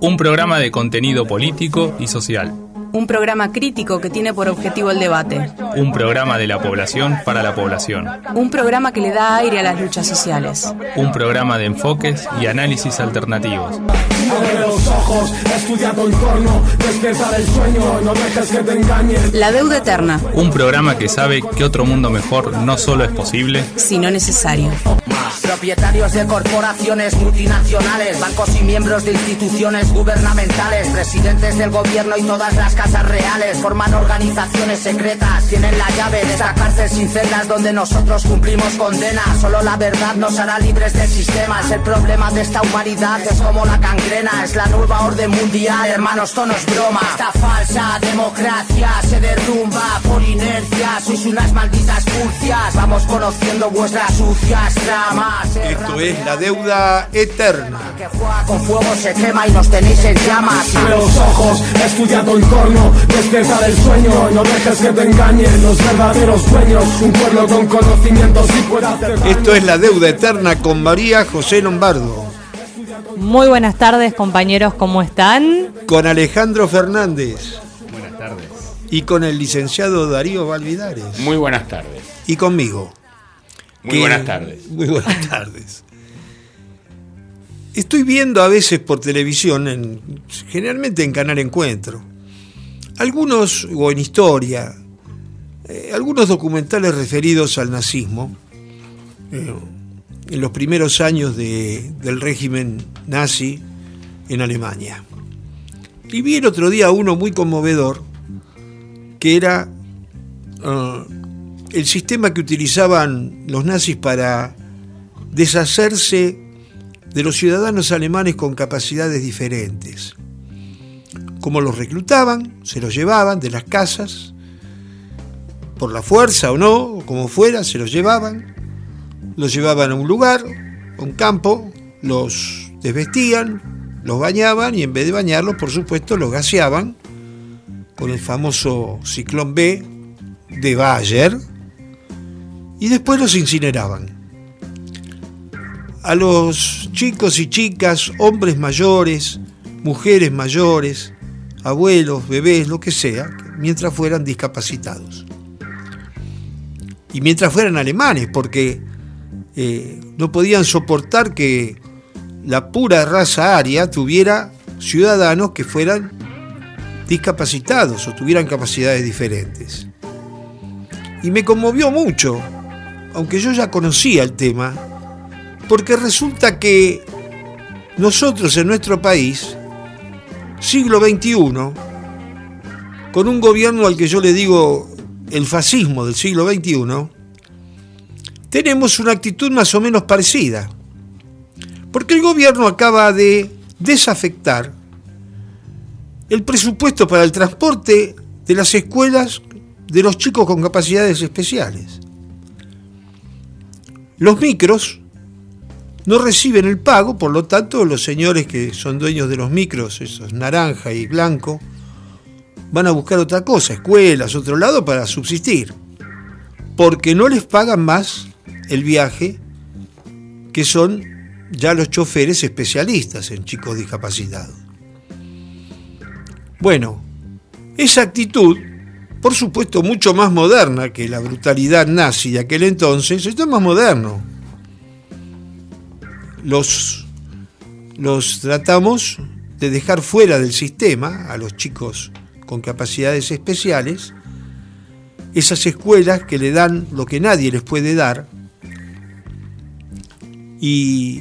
Un programa de contenido político y social. Un programa crítico que tiene por objetivo el debate. Un programa de la población para la población. Un programa que le da aire a las luchas sociales. Un programa de enfoques y análisis alternativos. La deuda eterna. Un programa que sabe que otro mundo mejor no solo es posible, sino necesario. Propietarios de corporaciones multinacionales, bancos y miembros de instituciones gubernamentales, presidentes del gobierno y todas las casas reales forman organizaciones secretas, tienen la llave de esa cárcel sin celdas donde nosotros cumplimos condena. Solo la verdad nos hará libres del sistema. Es el problema de esta humanidad, es como la cangrena, es la nueva orden mundial. Hermanos, esto no es broma. Esta falsa democracia se derrumba por inercia. Sois unas malditas furcias. Vamos conociendo vuestras sucias tramas. Esto es la deuda eterna. Que juega con fuego se quema y nos tenéis en llamas. Abre los ojos, estudiando el corno, despierta del sueño, no dejes que te engañen los verdaderos dueños, un pueblo con conocimientos y pueda hacer Esto es la deuda eterna con María José Lombardo, Muy buenas tardes compañeros, ¿cómo están? con Alejandro Fernández Buenas tardes. y con el licenciado Darío Valvidares Muy buenas tardes. y conmigo. Muy que- buenas tardes. Muy buenas tardes. Estoy viendo a veces por televisión, en- generalmente en Canal Encuentro, algunos, o en historia, eh, algunos documentales referidos al nazismo, eh, en los primeros años de- del régimen nazi en Alemania. Y vi el otro día uno muy conmovedor, que era ah, el sistema que utilizaban los nazis para deshacerse de los ciudadanos alemanes con capacidades diferentes. Como los reclutaban, se los llevaban de las casas, por la fuerza o no, como fuera, se los llevaban, los llevaban a un lugar, a un campo, los desvestían, los bañaban y en vez de bañarlos, por supuesto, los gaseaban con el famoso ciclón B de Bayer y después los incineraban. A los chicos y chicas, hombres mayores, mujeres mayores, abuelos, bebés, lo que sea, mientras fueran discapacitados. Y mientras fueran alemanes, porque eh, no podían soportar que la pura raza aria tuviera ciudadanos que fueran discapacitados o tuvieran capacidades diferentes. Y me conmovió mucho, aunque yo ya conocía el tema, porque resulta que nosotros en nuestro país, siglo XXI, con un gobierno al que yo le digo el fascismo del siglo XXI, tenemos una actitud más o menos parecida. Porque el gobierno acaba de desafectar el presupuesto para el transporte de las escuelas de los chicos con capacidades especiales. Los micros no reciben el pago, por lo tanto los señores que son dueños de los micros, esos naranja y blanco, van a buscar otra cosa, escuelas, otro lado para subsistir, porque no les pagan más el viaje que son ya los choferes especialistas en chicos discapacitados. Bueno, esa actitud, por supuesto mucho más moderna que la brutalidad nazi de aquel entonces, esto es más moderno. Los, los tratamos de dejar fuera del sistema a los chicos con capacidades especiales, esas escuelas que le dan lo que nadie les puede dar, y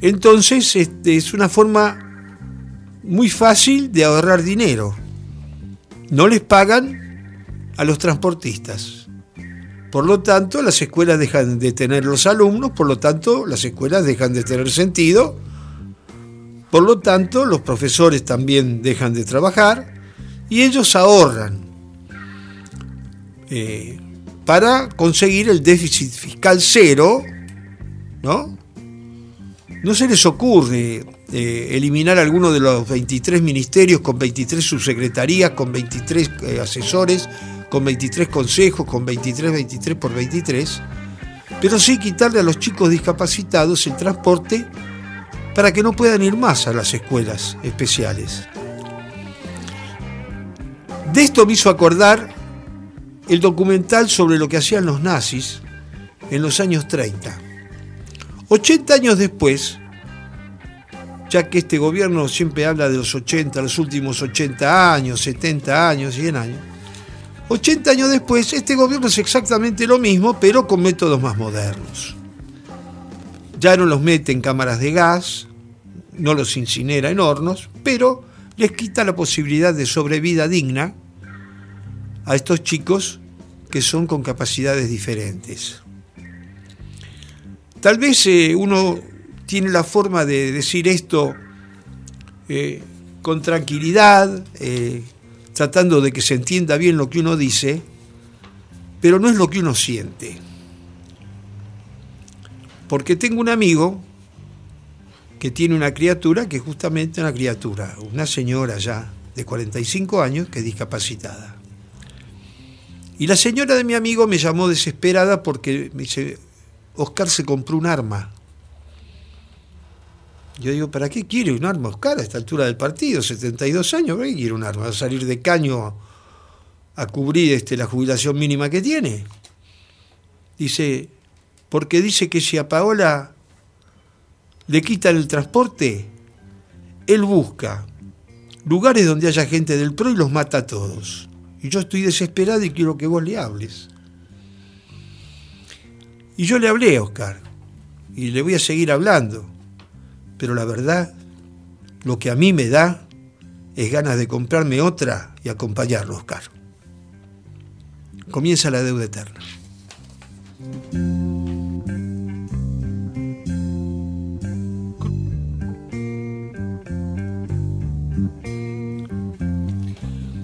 entonces este, es una forma muy fácil de ahorrar dinero. No les pagan a los transportistas. Por lo tanto, las escuelas dejan de tener los alumnos, por lo tanto, las escuelas dejan de tener sentido, por lo tanto, los profesores también dejan de trabajar y ellos ahorran eh, para conseguir el déficit fiscal cero, ¿no? ¿No se les ocurre eh, eliminar alguno de los 23 ministerios con 23 subsecretarías, con 23 eh, asesores, con 23 consejos, con 23, 23 por 23? Pero sí quitarle a los chicos discapacitados el transporte para que no puedan ir más a las escuelas especiales. De esto me hizo acordar el documental sobre lo que hacían los nazis en los años 30. 80 años después, ya que este gobierno siempre habla de los 80, los últimos 80 años, 70 años, 100 años, 80 años después, este gobierno es exactamente lo mismo, pero con métodos más modernos. Ya no los mete en cámaras de gas, no los incinera en hornos, pero les quita la posibilidad de sobrevida digna a estos chicos que son con capacidades diferentes. Tal vez eh, uno tiene la forma de decir esto eh, con tranquilidad, eh, tratando de que se entienda bien lo que uno dice, pero no es lo que uno siente. Porque tengo un amigo que tiene una criatura que es justamente una criatura, una señora ya de 45 años que es discapacitada. Y la señora de mi amigo me llamó desesperada porque me dice, Oscar se compró un arma. Yo digo, ¿para qué quiere un arma Oscar a esta altura del partido? 72 años, ¿para qué quiere un arma? ¿Va a salir de caño a cubrir este, la jubilación mínima que tiene? Dice, porque dice que si a Paola le quitan el transporte, él busca lugares donde haya gente del PRO y los mata a todos. Y yo estoy desesperado y quiero que vos le hables. Y yo le hablé a Oscar, y le voy a seguir hablando, pero la verdad, lo que a mí me da es ganas de comprarme otra y acompañarlo, Oscar. Comienza la deuda eterna.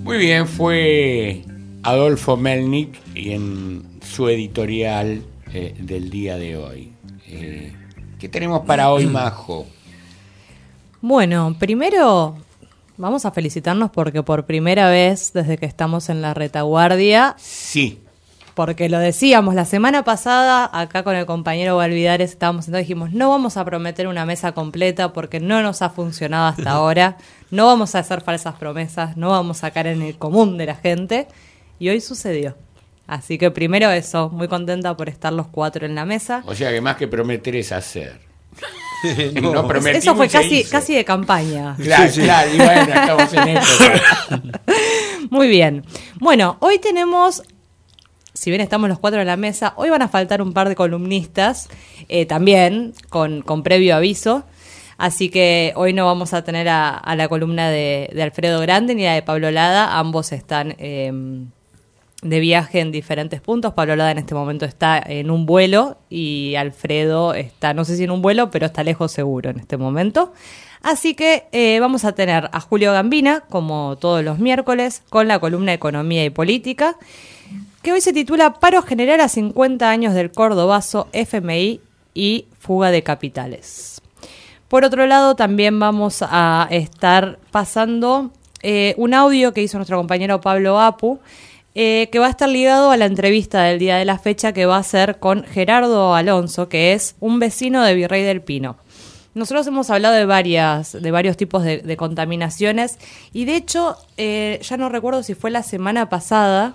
Muy bien, fue Adolfo Melnik y en su editorial eh, del día de hoy. Eh, ¿Qué tenemos para hoy, Majo? Bueno, primero vamos a felicitarnos porque por primera vez desde que estamos en la retaguardia, Sí, porque lo decíamos la semana pasada, acá con el compañero Valvidares estábamos sentados y dijimos, no vamos a prometer una mesa completa porque no nos ha funcionado hasta ahora, no vamos a hacer falsas promesas, no vamos a caer en el común de la gente, y hoy sucedió. Así que primero eso, muy contenta por estar los cuatro en la mesa. o sea que más que prometer es hacer. No, no prometimos Eso fue casi, casi de campaña. Claro, claro, y bueno, estamos en esto. Muy bien. Bueno, hoy tenemos, si bien estamos los cuatro en la mesa, hoy van a faltar un par de columnistas eh, también, con, con previo aviso. Así que hoy no vamos a tener a, a la columna de, de Alfredo Grande ni la de Pablo Lada. Ambos están eh, de viaje en diferentes puntos. Pablo Lada en este momento está en un vuelo y Alfredo está, no sé si en un vuelo, pero está lejos seguro en este momento. Así que eh, vamos a tener a Julio Gambina, como todos los miércoles, con la columna Economía y Política, que hoy se titula Paro general a 50 años del Cordobazo, FMI y fuga de capitales. Por otro lado, también vamos a estar pasando eh, un audio que hizo nuestro compañero Pablo Apu, eh, que va a estar ligado a la entrevista del día de la fecha que va a ser con Gerardo Alonso, que es un vecino de Virrey del Pino. Nosotros hemos hablado de varias, de varios tipos de, de contaminaciones y de hecho, eh, ya no recuerdo si fue la semana pasada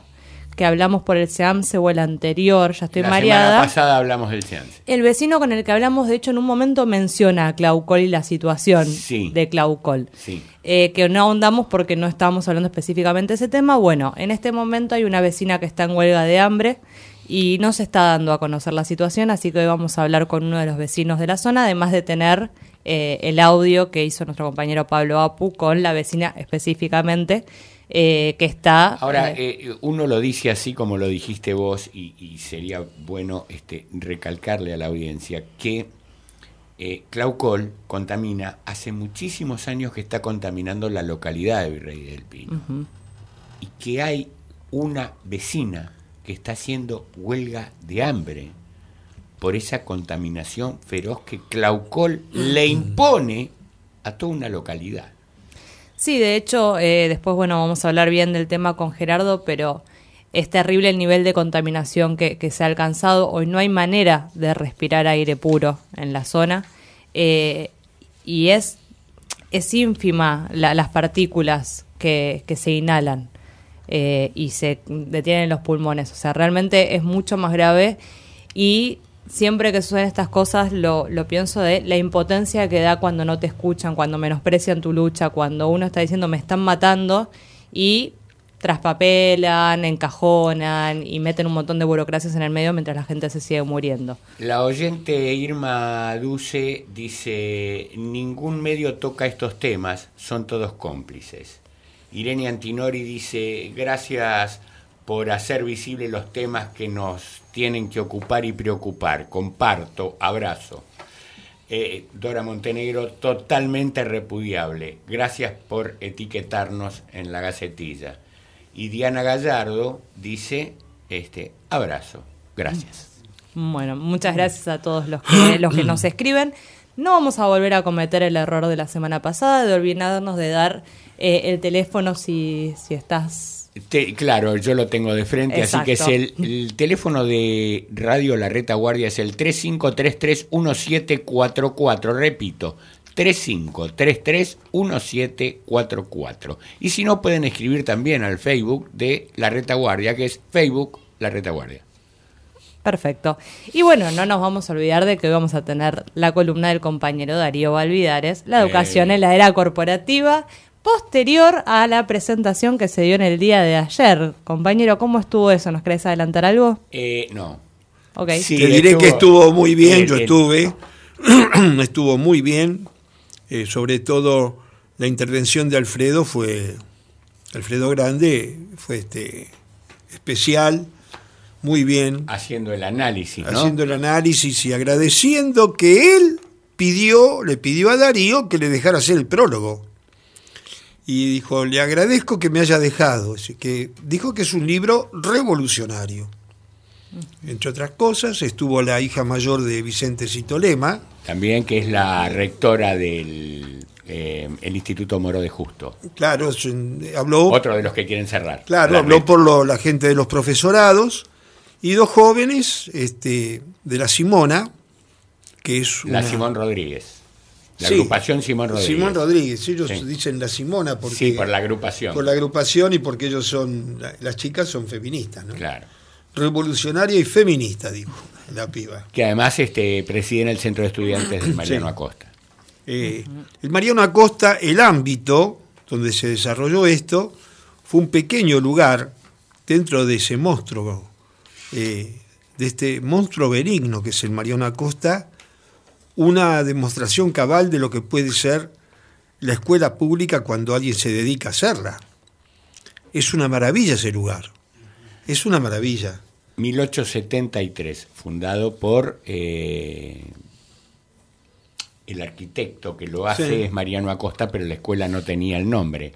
que hablamos por el SEAMSE o el anterior, ya estoy La mareada. semana pasada hablamos del seance. El vecino con el que hablamos, de hecho, en un momento menciona a Claucol y la situación Sí. de Claucol. Sí. Eh, que no ahondamos porque no estábamos hablando específicamente de ese tema. Bueno, en este momento hay una vecina que está en huelga de hambre y no se está dando a conocer la situación, así que hoy vamos a hablar con uno de los vecinos de la zona, además de tener eh, el audio que hizo nuestro compañero Pablo Apu con la vecina específicamente eh, que está... Ahora, eh, eh, uno lo dice así como lo dijiste vos y, y sería bueno este, recalcarle a la audiencia que eh, Claucol contamina, hace muchísimos años que está contaminando la localidad de Virrey del Pino. Y que hay una vecina que está haciendo huelga de hambre por esa contaminación feroz que Claucol le impone a toda una localidad. Sí, de hecho, eh, después, bueno, vamos a hablar bien del tema con Gerardo, pero es terrible el nivel de contaminación que, se ha alcanzado. Hoy no hay manera de respirar aire puro en la zona. Eh, y es, es ínfima la- las partículas que, que se inhalan eh, y se detienen en los pulmones. O sea, realmente es mucho más grave y siempre que suceden estas cosas lo, lo pienso de la impotencia que da cuando no te escuchan, cuando menosprecian tu lucha, cuando uno está diciendo me están matando y traspapelan, encajonan y meten un montón de burocracias en el medio mientras la gente se sigue muriendo. La oyente Irma Duce dice, ningún medio toca estos temas, son todos cómplices. Irene Antinori dice, gracias por hacer visibles los temas que nos tienen que ocupar y preocupar. Comparto, abrazo. Eh, Dora Montenegro, totalmente repudiable. Gracias por etiquetarnos en la gacetilla. Y Diana Gallardo dice, este, abrazo. Gracias. Bueno, muchas gracias a todos los que, los que nos escriben. No vamos a volver a cometer el error de la semana pasada de olvidarnos de dar eh, el teléfono si, si estás... Te- claro, yo lo tengo de frente, así que es el, el teléfono de Radio La Retaguardia es el 35331744, repito, 35331744. Y si no, pueden escribir también al Facebook de La Retaguardia, que es Facebook La Retaguardia. Perfecto. Y bueno, no nos vamos a olvidar de que hoy vamos a tener la columna del compañero Darío Valvidares, la educación Eh. en la era corporativa, posterior a la presentación que se dio en el día de ayer. Compañero, ¿cómo estuvo eso? ¿Nos querés adelantar algo? Eh, no. Ok. Sí, Te diré que estuvo muy bien, yo estuve, estuvo muy bien, eh, sobre todo la intervención de Alfredo fue, Alfredo Grande fue este especial, muy bien, Haciendo el análisis, ¿no? haciendo el análisis y agradeciendo que él pidió, le pidió a Darío que le dejara hacer el prólogo. Y dijo, le agradezco que me haya dejado. Así que dijo que es un libro revolucionario. Entre otras cosas, estuvo la hija mayor de Vicente Citolema, También que es la rectora del eh, el Instituto Moro de Justo. claro, habló, Otro de los que quieren cerrar. claro, La habló por lo- la gente de los profesorados y dos jóvenes este, de la Simona, que es La una- Simón Rodríguez. La Sí. agrupación Simón Rodríguez. Simón Rodríguez, ellos Sí. dicen la Simona porque Sí, por la agrupación. por la agrupación y porque ellos son la- las chicas son feministas, ¿no? Claro. Revolucionaria y feminista, dijo la piba. Que además este, preside el Centro de Estudiantes del Mariano Sí. Acosta. Eh, el Mariano Acosta, el ámbito donde se desarrolló esto, fue un pequeño lugar dentro de ese monstruo, eh, de este monstruo benigno que es el Mariano Acosta, una demostración cabal de lo que puede ser la escuela pública cuando alguien se dedica a hacerla. Es una maravilla ese lugar, es una maravilla. 1873, fundado por eh, el arquitecto que lo hace Sí. es Mariano Acosta, pero la escuela no tenía el nombre.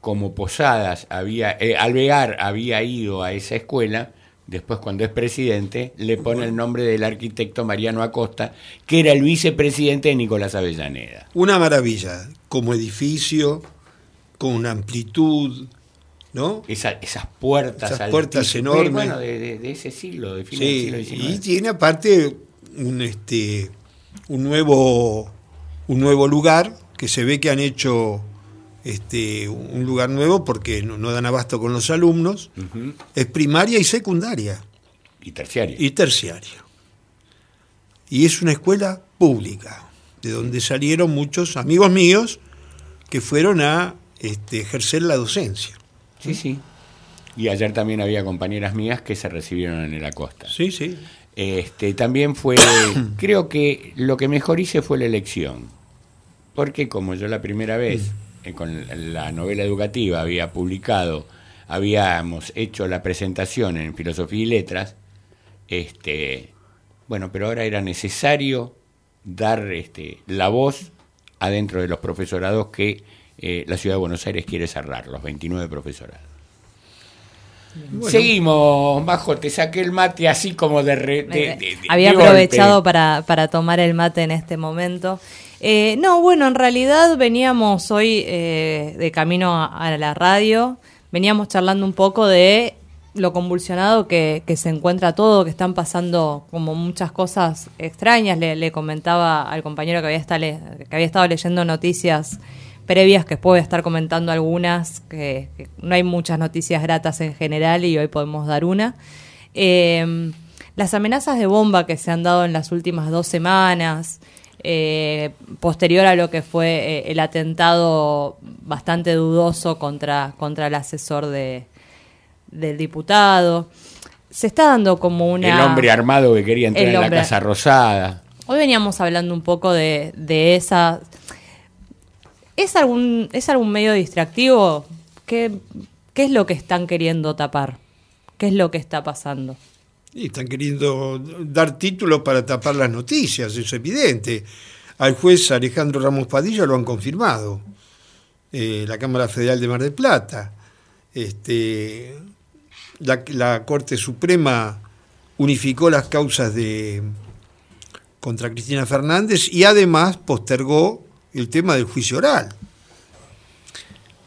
Como Posadas había, eh, Alvear había ido a esa escuela, después cuando es presidente le pone el nombre del arquitecto Mariano Acosta, que era el vicepresidente de Nicolás Avellaneda. Una maravilla, como edificio, con una amplitud, ¿no? Esa- esas puertas Esas puertas enormes. bueno, de, de- de ese siglo, de fin Sí, del y siglo XIX. tiene aparte un este un nuevo un nuevo lugar que se ve que han hecho este un lugar nuevo porque no, no dan abasto con los alumnos, es primaria y secundaria Y terciario. y terciaria. Y es una escuela pública, de donde salieron muchos amigos míos que fueron a este, ejercer la docencia. Sí, sí. Y ayer también había compañeras mías que se recibieron en el Acosta. Sí, sí. Este, también fue, creo que lo que mejor hice fue la elección. Porque como yo la primera vez eh, con la novela educativa había publicado, habíamos hecho la presentación en Filosofía y Letras, este, bueno, pero ahora era necesario dar este, la voz adentro de los profesorados que eh, la Ciudad de Buenos Aires quiere cerrar, los 29 profesorados. Seguimos, Bajo, te saqué el mate así como de... re- de- de- de- Había aprovechado para, para tomar el mate en este momento. Eh, no, bueno, en realidad veníamos hoy eh, de camino a, a la radio, veníamos charlando un poco de lo convulsionado que, que se encuentra todo, que están pasando como muchas cosas extrañas. Le, le comentaba al compañero que había, estado, que había estado leyendo noticias previas, que puede estar comentando algunas, que, que, no hay muchas noticias gratas en general y hoy podemos dar una. Eh, las amenazas de bomba que se han dado en las últimas dos semanas, eh, posterior a lo que fue eh, el atentado bastante dudoso contra, contra el asesor de, del diputado. Se está dando como una... El hombre armado que quería entrar en la Casa Rosada. Hoy veníamos hablando un poco de, de esa... ¿Es algún, ¿Es algún medio distractivo? ¿Qué, ¿Qué es lo que están queriendo tapar? ¿Qué es lo que está pasando? Y están queriendo dar títulos para tapar las noticias, eso es evidente. Al juez Alejandro Ramos Padilla lo han confirmado, eh, la Cámara Federal de Mar del Plata. Este, la, la, Corte Suprema unificó las causas de contra Cristina Fernández y además postergó el tema del juicio oral.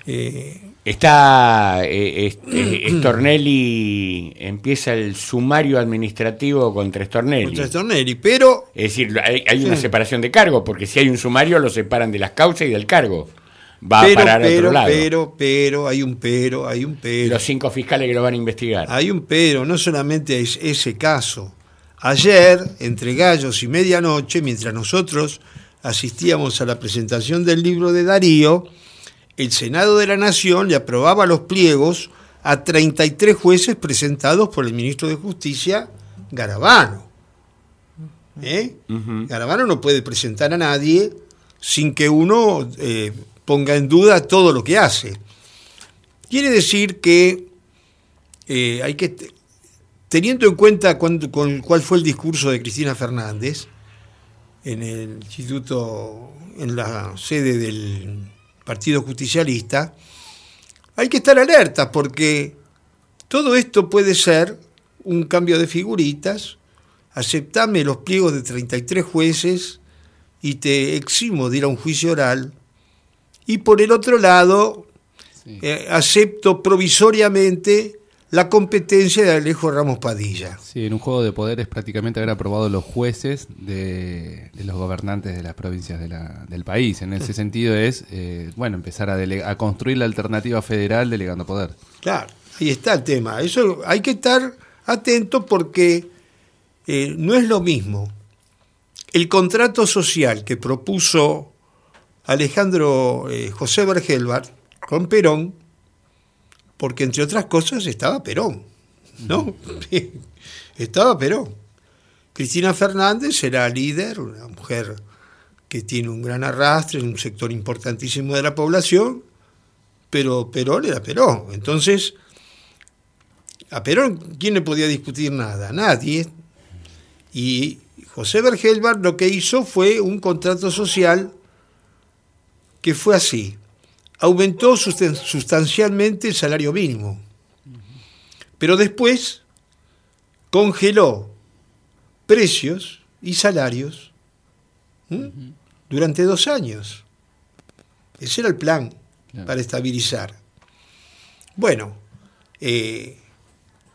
Eh, Está eh, eh, Stornelli, empieza el sumario administrativo contra Stornelli. Contra Stornelli, pero... Es decir, hay, hay sí. una separación de cargo, porque si hay un sumario lo separan de las causas y del cargo. Va pero, a parar pero, a otro lado. Pero, pero, hay un pero, hay un pero. Los cinco fiscales que lo van a investigar. Hay un pero, no solamente es ese caso. Ayer, entre gallos y medianoche, mientras nosotros asistíamos a la presentación del libro de Darío, el Senado de la Nación le aprobaba los pliegos a 33 jueces presentados por el ministro de Justicia, Garabano. ¿Eh? Uh -huh. Garabano no puede presentar a nadie sin que uno eh, ponga en duda todo lo que hace. Quiere decir que eh, hay que, teniendo en cuenta cuál fue el discurso de Cristina Fernández en el instituto, en la sede del Partido Justicialista, hay que estar alerta porque todo esto puede ser un cambio de figuritas, aceptame los pliegos de 33 jueces y te eximo de ir a un juicio oral, y por el otro lado, sí. eh, acepto provisoriamente la competencia de Alejo Ramos Padilla. Sí, en un juego de poderes prácticamente haber aprobado los jueces de, de los gobernantes de las provincias de la, del país. En ese sentido es, eh, bueno, empezar a, a, construir la alternativa federal delegando poder. Claro, ahí está el tema. Eso hay que estar atento porque eh, no es lo mismo el contrato social que propuso Alejandro eh, José Bergelbart con Perón, porque entre otras cosas estaba Perón, ¿no? Estaba Perón. Cristina Fernández era líder, una mujer que tiene un gran arrastre en un sector importantísimo de la población, pero Perón era Perón. Entonces, a Perón, ¿quién le podía discutir nada? Nadie. Y José Bergelbart lo que hizo fue un contrato social que fue así aumentó sustancialmente el salario mínimo, pero después congeló precios y salarios durante dos años. Ese era el plan claro. para estabilizar. Bueno, eh,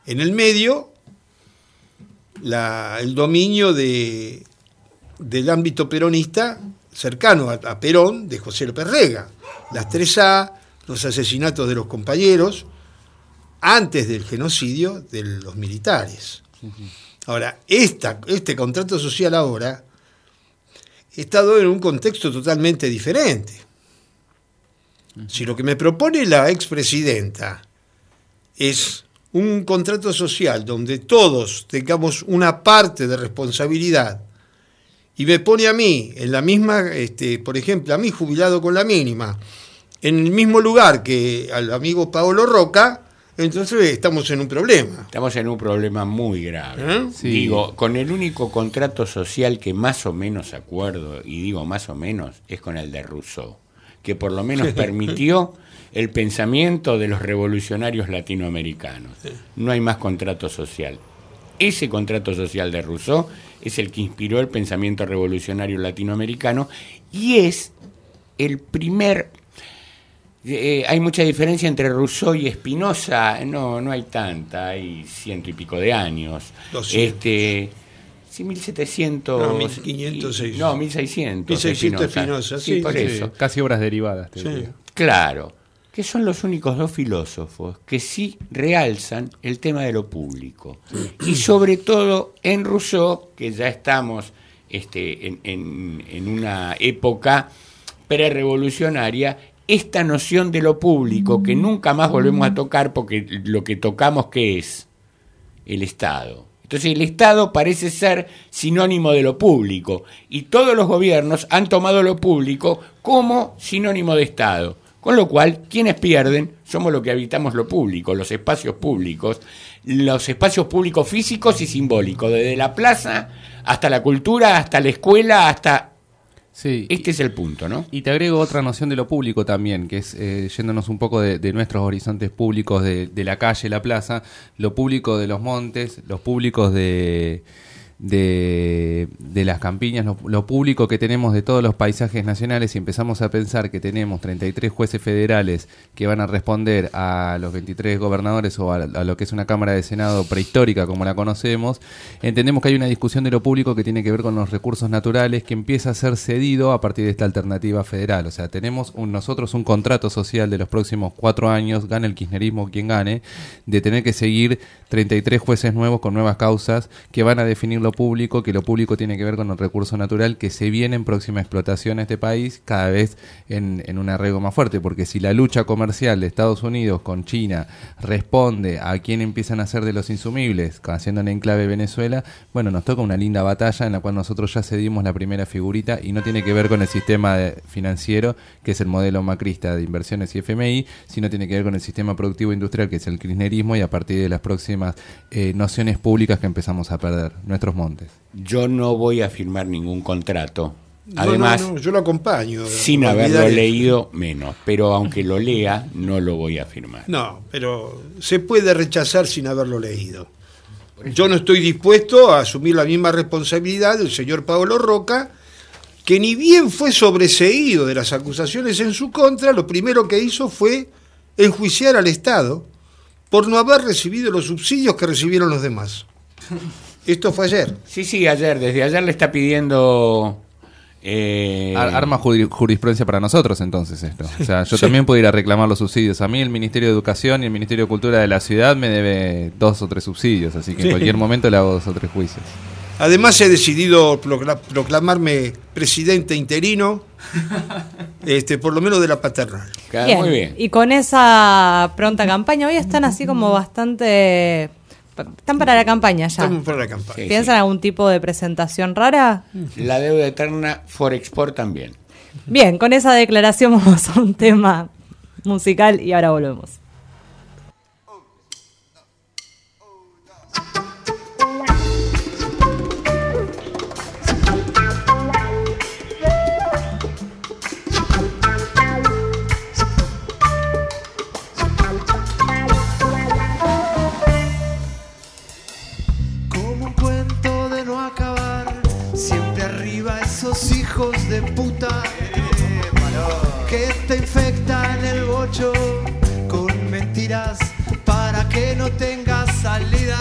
en el medio, la, el dominio de, del ámbito peronista cercano a, a Perón de José López Rega las 3A, los asesinatos de los compañeros, antes del genocidio de los militares. Ahora, este contrato social ahora está dado en un contexto totalmente diferente. Si lo que me propone la expresidenta es un contrato social donde todos tengamos una parte de responsabilidad y me pone a mí en la misma, este, por ejemplo, a mí jubilado con la mínima, en el mismo lugar que al amigo Paolo Roca, entonces estamos en un problema. Estamos en un problema muy grave. ¿Eh? Sí. Digo, con el único contrato social que más o menos acuerdo, y digo más o menos, es con el de Rousseau, que por lo menos permitió el pensamiento de los revolucionarios latinoamericanos. No hay más contrato social. Ese contrato social de Rousseau es el que inspiró el pensamiento revolucionario latinoamericano y es el primer Eh, hay mucha diferencia entre Rousseau y Spinoza. No, no hay tanta, hay ciento y pico de años. 200. Este, sí, 1700. No, 1500, y- No, 1600. 1600 Spinoza, sí, por sí. eso. Casi obras derivadas, te Sí. diría. Claro, que son los únicos dos filósofos que sí realzan el tema de lo público. Y sobre todo en Rousseau, que ya estamos este, en, en- una época prerevolucionaria, esta noción de lo público que nunca más volvemos a tocar porque lo que tocamos que es el Estado. Entonces el Estado parece ser sinónimo de lo público y todos los gobiernos han tomado lo público como sinónimo de Estado. Con lo cual, quienes pierden somos los que habitamos lo público, los espacios públicos, los espacios públicos físicos y simbólicos, desde la plaza hasta la cultura, hasta la escuela, hasta... Sí. Este es el punto, ¿no? Y te agrego otra noción de lo público también, que es eh, yéndonos un poco de, de nuestros horizontes públicos de, de la calle, la plaza, lo público de los montes, los públicos de, de, de las campiñas, lo, público que tenemos de todos los paisajes nacionales y empezamos a pensar que tenemos 33 jueces federales que van a responder a los 23 gobernadores o a, lo que es una Cámara de Senado prehistórica como la conocemos, entendemos que hay una discusión de lo público que tiene que ver con los recursos naturales que empieza a ser cedido a partir de esta alternativa federal. O sea, tenemos nosotros un contrato social de los próximos cuatro años, gane el kirchnerismo quien gane, de tener que seguir 33 jueces nuevos con nuevas causas que van a definir lo público, que lo público tiene que ver con el recurso natural que se viene en próxima explotación a este país cada vez en, en un arraigo más fuerte, porque si la lucha comercial de Estados Unidos con China responde a quién empiezan a ser de los insumibles, haciendo en enclave Venezuela, bueno, nos toca una linda batalla en la cual nosotros ya cedimos la primera figurita y no tiene que ver con el sistema financiero, que es el modelo macrista de inversiones y FMI, sino tiene que ver con el sistema productivo industrial, que es el kirchnerismo, y a partir de las próximas eh, nociones públicas que empezamos a perder, nuestros montes. Yo no voy a firmar ningún contrato. Además, no, no, yo lo acompaño. sin haberlo leído, menos. Pero aunque lo lea, no lo voy a firmar. No, pero se puede rechazar sin haberlo leído. Yo no estoy dispuesto a asumir la misma responsabilidad del señor Pablo Roca, que ni bien fue sobreseído de las acusaciones en su contra, lo primero que hizo fue enjuiciar al Estado por no haber recibido los subsidios que recibieron los demás. Esto fue ayer. Sí, sí, ayer, desde ayer le está pidiendo... eh, Ar- Arma juri- jurisprudencia para nosotros entonces esto. O sea, yo Sí. también puedo ir a reclamar los subsidios. A mí el Ministerio de Educación y el Ministerio de Cultura de la ciudad me debe dos o tres subsidios, así que Sí. en cualquier momento le hago dos o tres juicios. Además he decidido procla- proclamarme presidente interino, este, por lo menos de la paternal. Bien. muy bien. Y con esa pronta campaña, hoy están así como bastante... Están para la campaña ya. Estamos para la campaña. Sí, ¿Piensan algún tipo de presentación rara? La deuda eterna Forexport también. Bien, con esa declaración vamos a un tema musical y ahora volvemos. Con mentiras para que no tengas salida.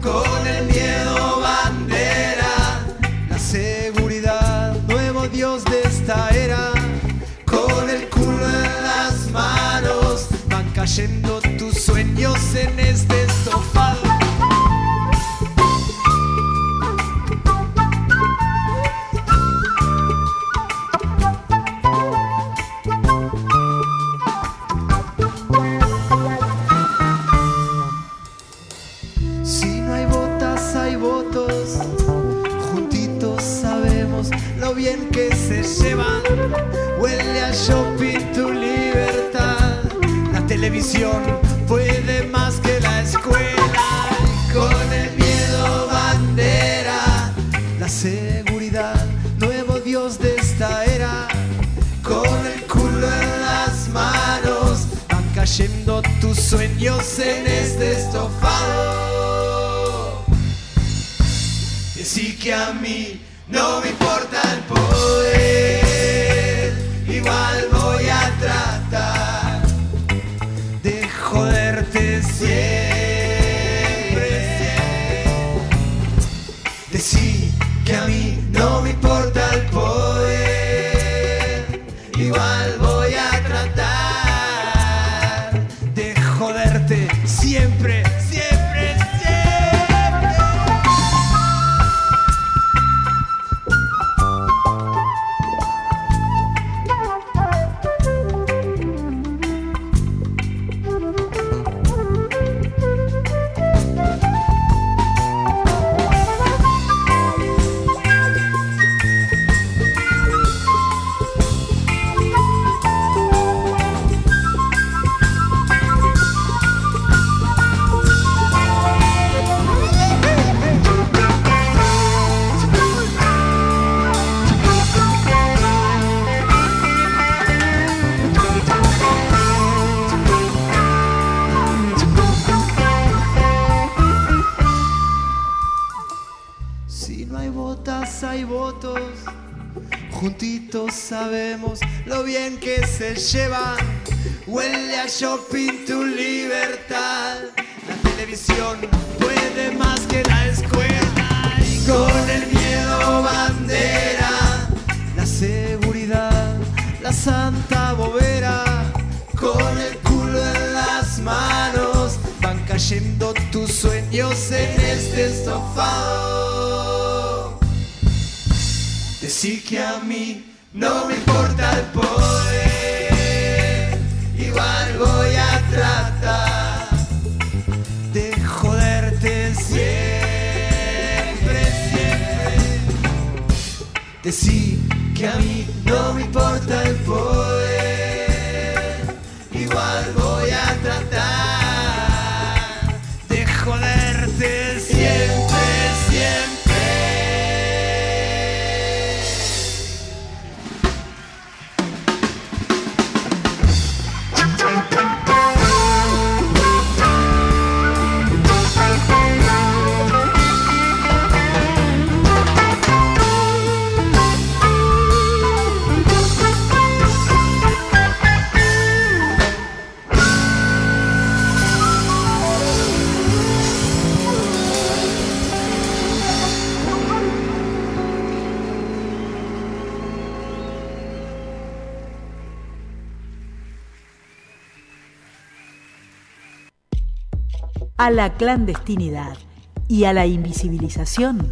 Con el miedo bandera, la seguridad, nuevo dios de esta era. Con el culo en las manos, van cayendo tus sueños en este estofado. Huele a shopping tu libertad. La televisión puede más que la escuela. Con el miedo bandera, la seguridad, nuevo dios de esta era. Con el culo en las manos, van cayendo tus sueños en este estofado. Y así que a mí no me importa el poder, igual que se llevan. Huele a shopping tu libertad. La televisión puede más que la escuela. Y con el miedo bandera, la seguridad, la santa bobera. Con el culo en las manos, van cayendo tus sueños en este estofado. Decir que a mí no me importa el poder, igual voy a tratar de joderte siempre, siempre. Decir que a mí no me importa a la clandestinidad y a la invisibilización,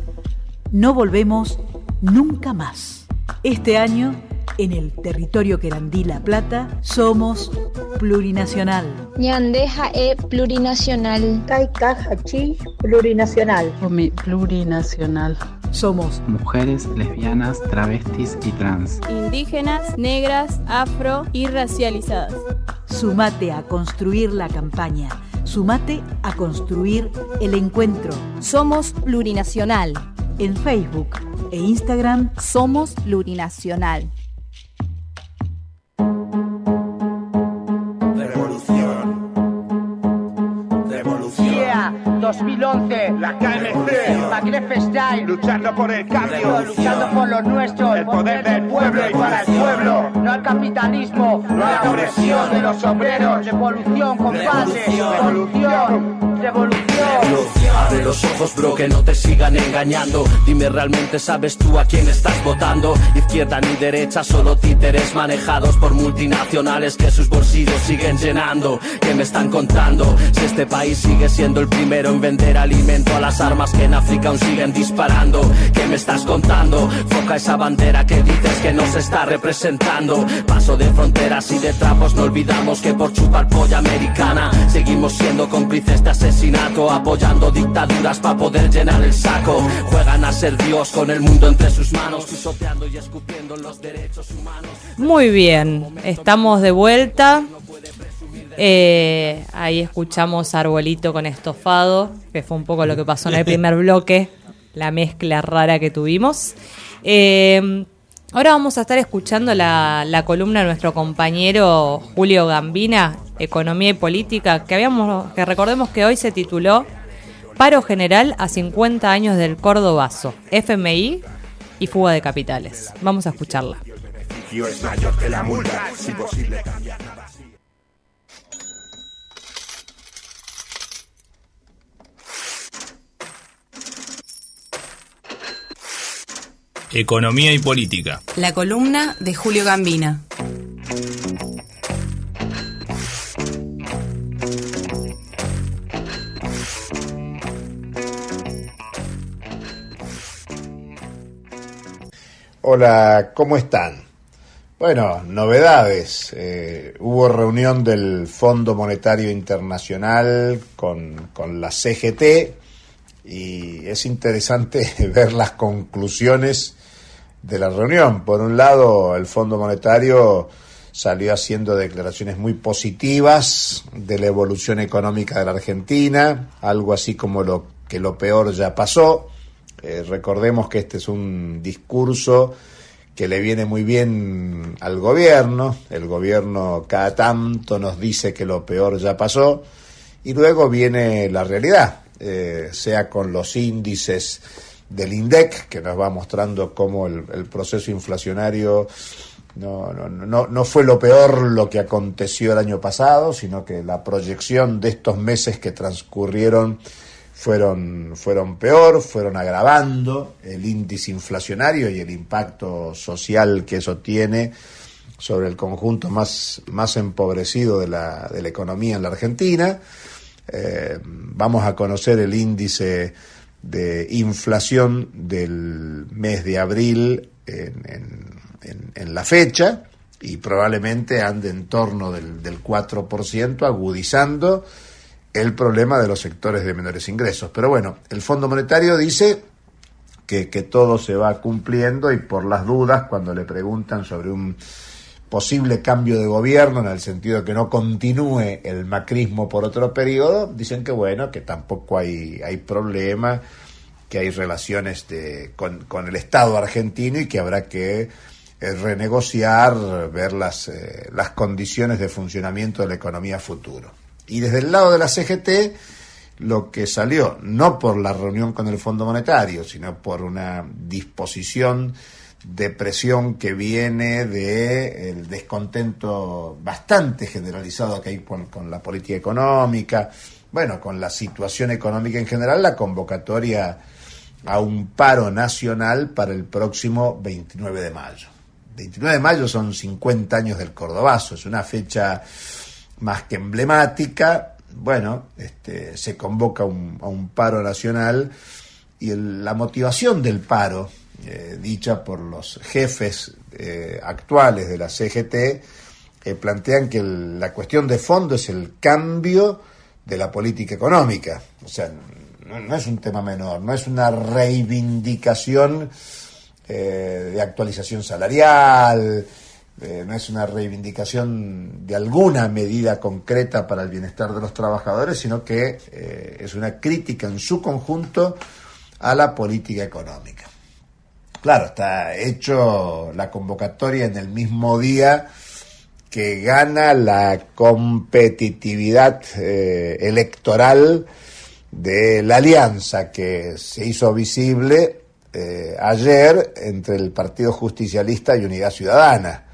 no volvemos nunca más. Este año, en el territorio Querandí La Plata, somos plurinacional. Ñandeja e plurinacional. Hachi plurinacional. plurinacional. Somos mujeres, lesbianas, travestis y trans. Indígenas, negras, afro y racializadas. Sumate a construir la campaña. Sumate a construir el encuentro. Somos plurinacional. En Facebook e Instagram somos plurinacional. 2011. La KMC. Magreb Style. Luchando por el cambio. Luchando por lo nuestro. El poder del pueblo y para el pueblo. No al capitalismo. No a la opresión de los obreros. Revolución, compadre. Revolución. Revolución. Abre los ojos, bro, que no te sigan engañando. Dime, ¿realmente sabes tú a quién estás votando? Izquierda ni derecha, solo títeres manejados por multinacionales que sus bolsillos siguen llenando. ¿Qué me están contando? Si este país sigue siendo el primero en vender alimento a las armas que en África aún siguen disparando. ¿Qué me estás contando? Foca esa bandera que dices que nos está representando. Paso de fronteras y de trapos, no olvidamos que por chupar polla americana seguimos siendo cómplices de asesinato, apoyando para poder llenar el saco. Juegan a ser Dios con el mundo entre sus manos, pisoteando y escupiendo los derechos humanos. Muy bien, estamos de vuelta. Eh, ahí escuchamos Arbolito con estofado, que fue un poco lo que pasó en el primer bloque, la mezcla rara que tuvimos. Eh, ahora vamos a estar escuchando la, la columna de nuestro compañero Julio Gambina, Economía y Política, que, habíamos, que recordemos que hoy se tituló Paro General a 50 años del Cordobazo, FMI y fuga de capitales. Vamos a escucharla. es mayor que la multa. Es imposible cambiar nada. Economía y Política. La columna de Julio Gambina. Hola, ¿cómo están? Bueno, novedades. Eh, hubo reunión del Fondo Monetario Internacional con, con la CGT y es interesante ver las conclusiones de la reunión. Por un lado, el Fondo Monetario salió haciendo declaraciones muy positivas de la evolución económica de la Argentina, algo así como lo que lo peor ya pasó. Eh, recordemos que este es un discurso que le viene muy bien al gobierno. El gobierno cada tanto nos dice que lo peor ya pasó y luego viene la realidad, eh, sea con los índices del INDEC, que nos va mostrando cómo el, proceso inflacionario no, no, no, no fue lo peor lo que aconteció el año pasado, sino que la proyección de estos meses que transcurrieron fueron, fueron peor, fueron agravando el índice inflacionario y el impacto social que eso tiene sobre el conjunto más, más empobrecido de la, de la economía en la Argentina. Eh, vamos a conocer el índice de inflación del mes de abril en, en, la fecha y probablemente ande en torno del, del 4%, agudizando el problema de los sectores de menores ingresos. Pero bueno, el Fondo Monetario dice que, todo se va cumpliendo y por las dudas, cuando le preguntan sobre un posible cambio de gobierno en el sentido de que no continúe el macrismo por otro periodo, dicen que bueno, que tampoco hay, hay problema, que hay relaciones de, con, con, el Estado argentino y que habrá que eh, renegociar, ver las, eh, las condiciones de funcionamiento de la economía futuro. Y desde el lado de la CGT, lo que salió, no por la reunión con el Fondo Monetario, sino por una disposición de presión que viene de el descontento bastante generalizado que hay con, con, la política económica, bueno, con la situación económica en general, la convocatoria a un paro nacional para el próximo 29 de mayo. 29 de mayo son 50 años del Cordobazo, es una fecha más que emblemática, bueno, este, se convoca un, a un paro nacional y la motivación del paro, eh, dicha por los jefes eh, actuales de la CGT, eh, plantean que la cuestión de fondo es el cambio de la política económica. O sea, no es un tema menor, no es una reivindicación de actualización salarial, eh, no es una reivindicación de alguna medida concreta para el bienestar de los trabajadores, sino que eh, es una crítica en su conjunto a la política económica. Claro, está hecho la convocatoria en el mismo día que gana la competitividad eh, electoral de la alianza que se hizo visible ayer entre el Partido Justicialista y Unidad Ciudadana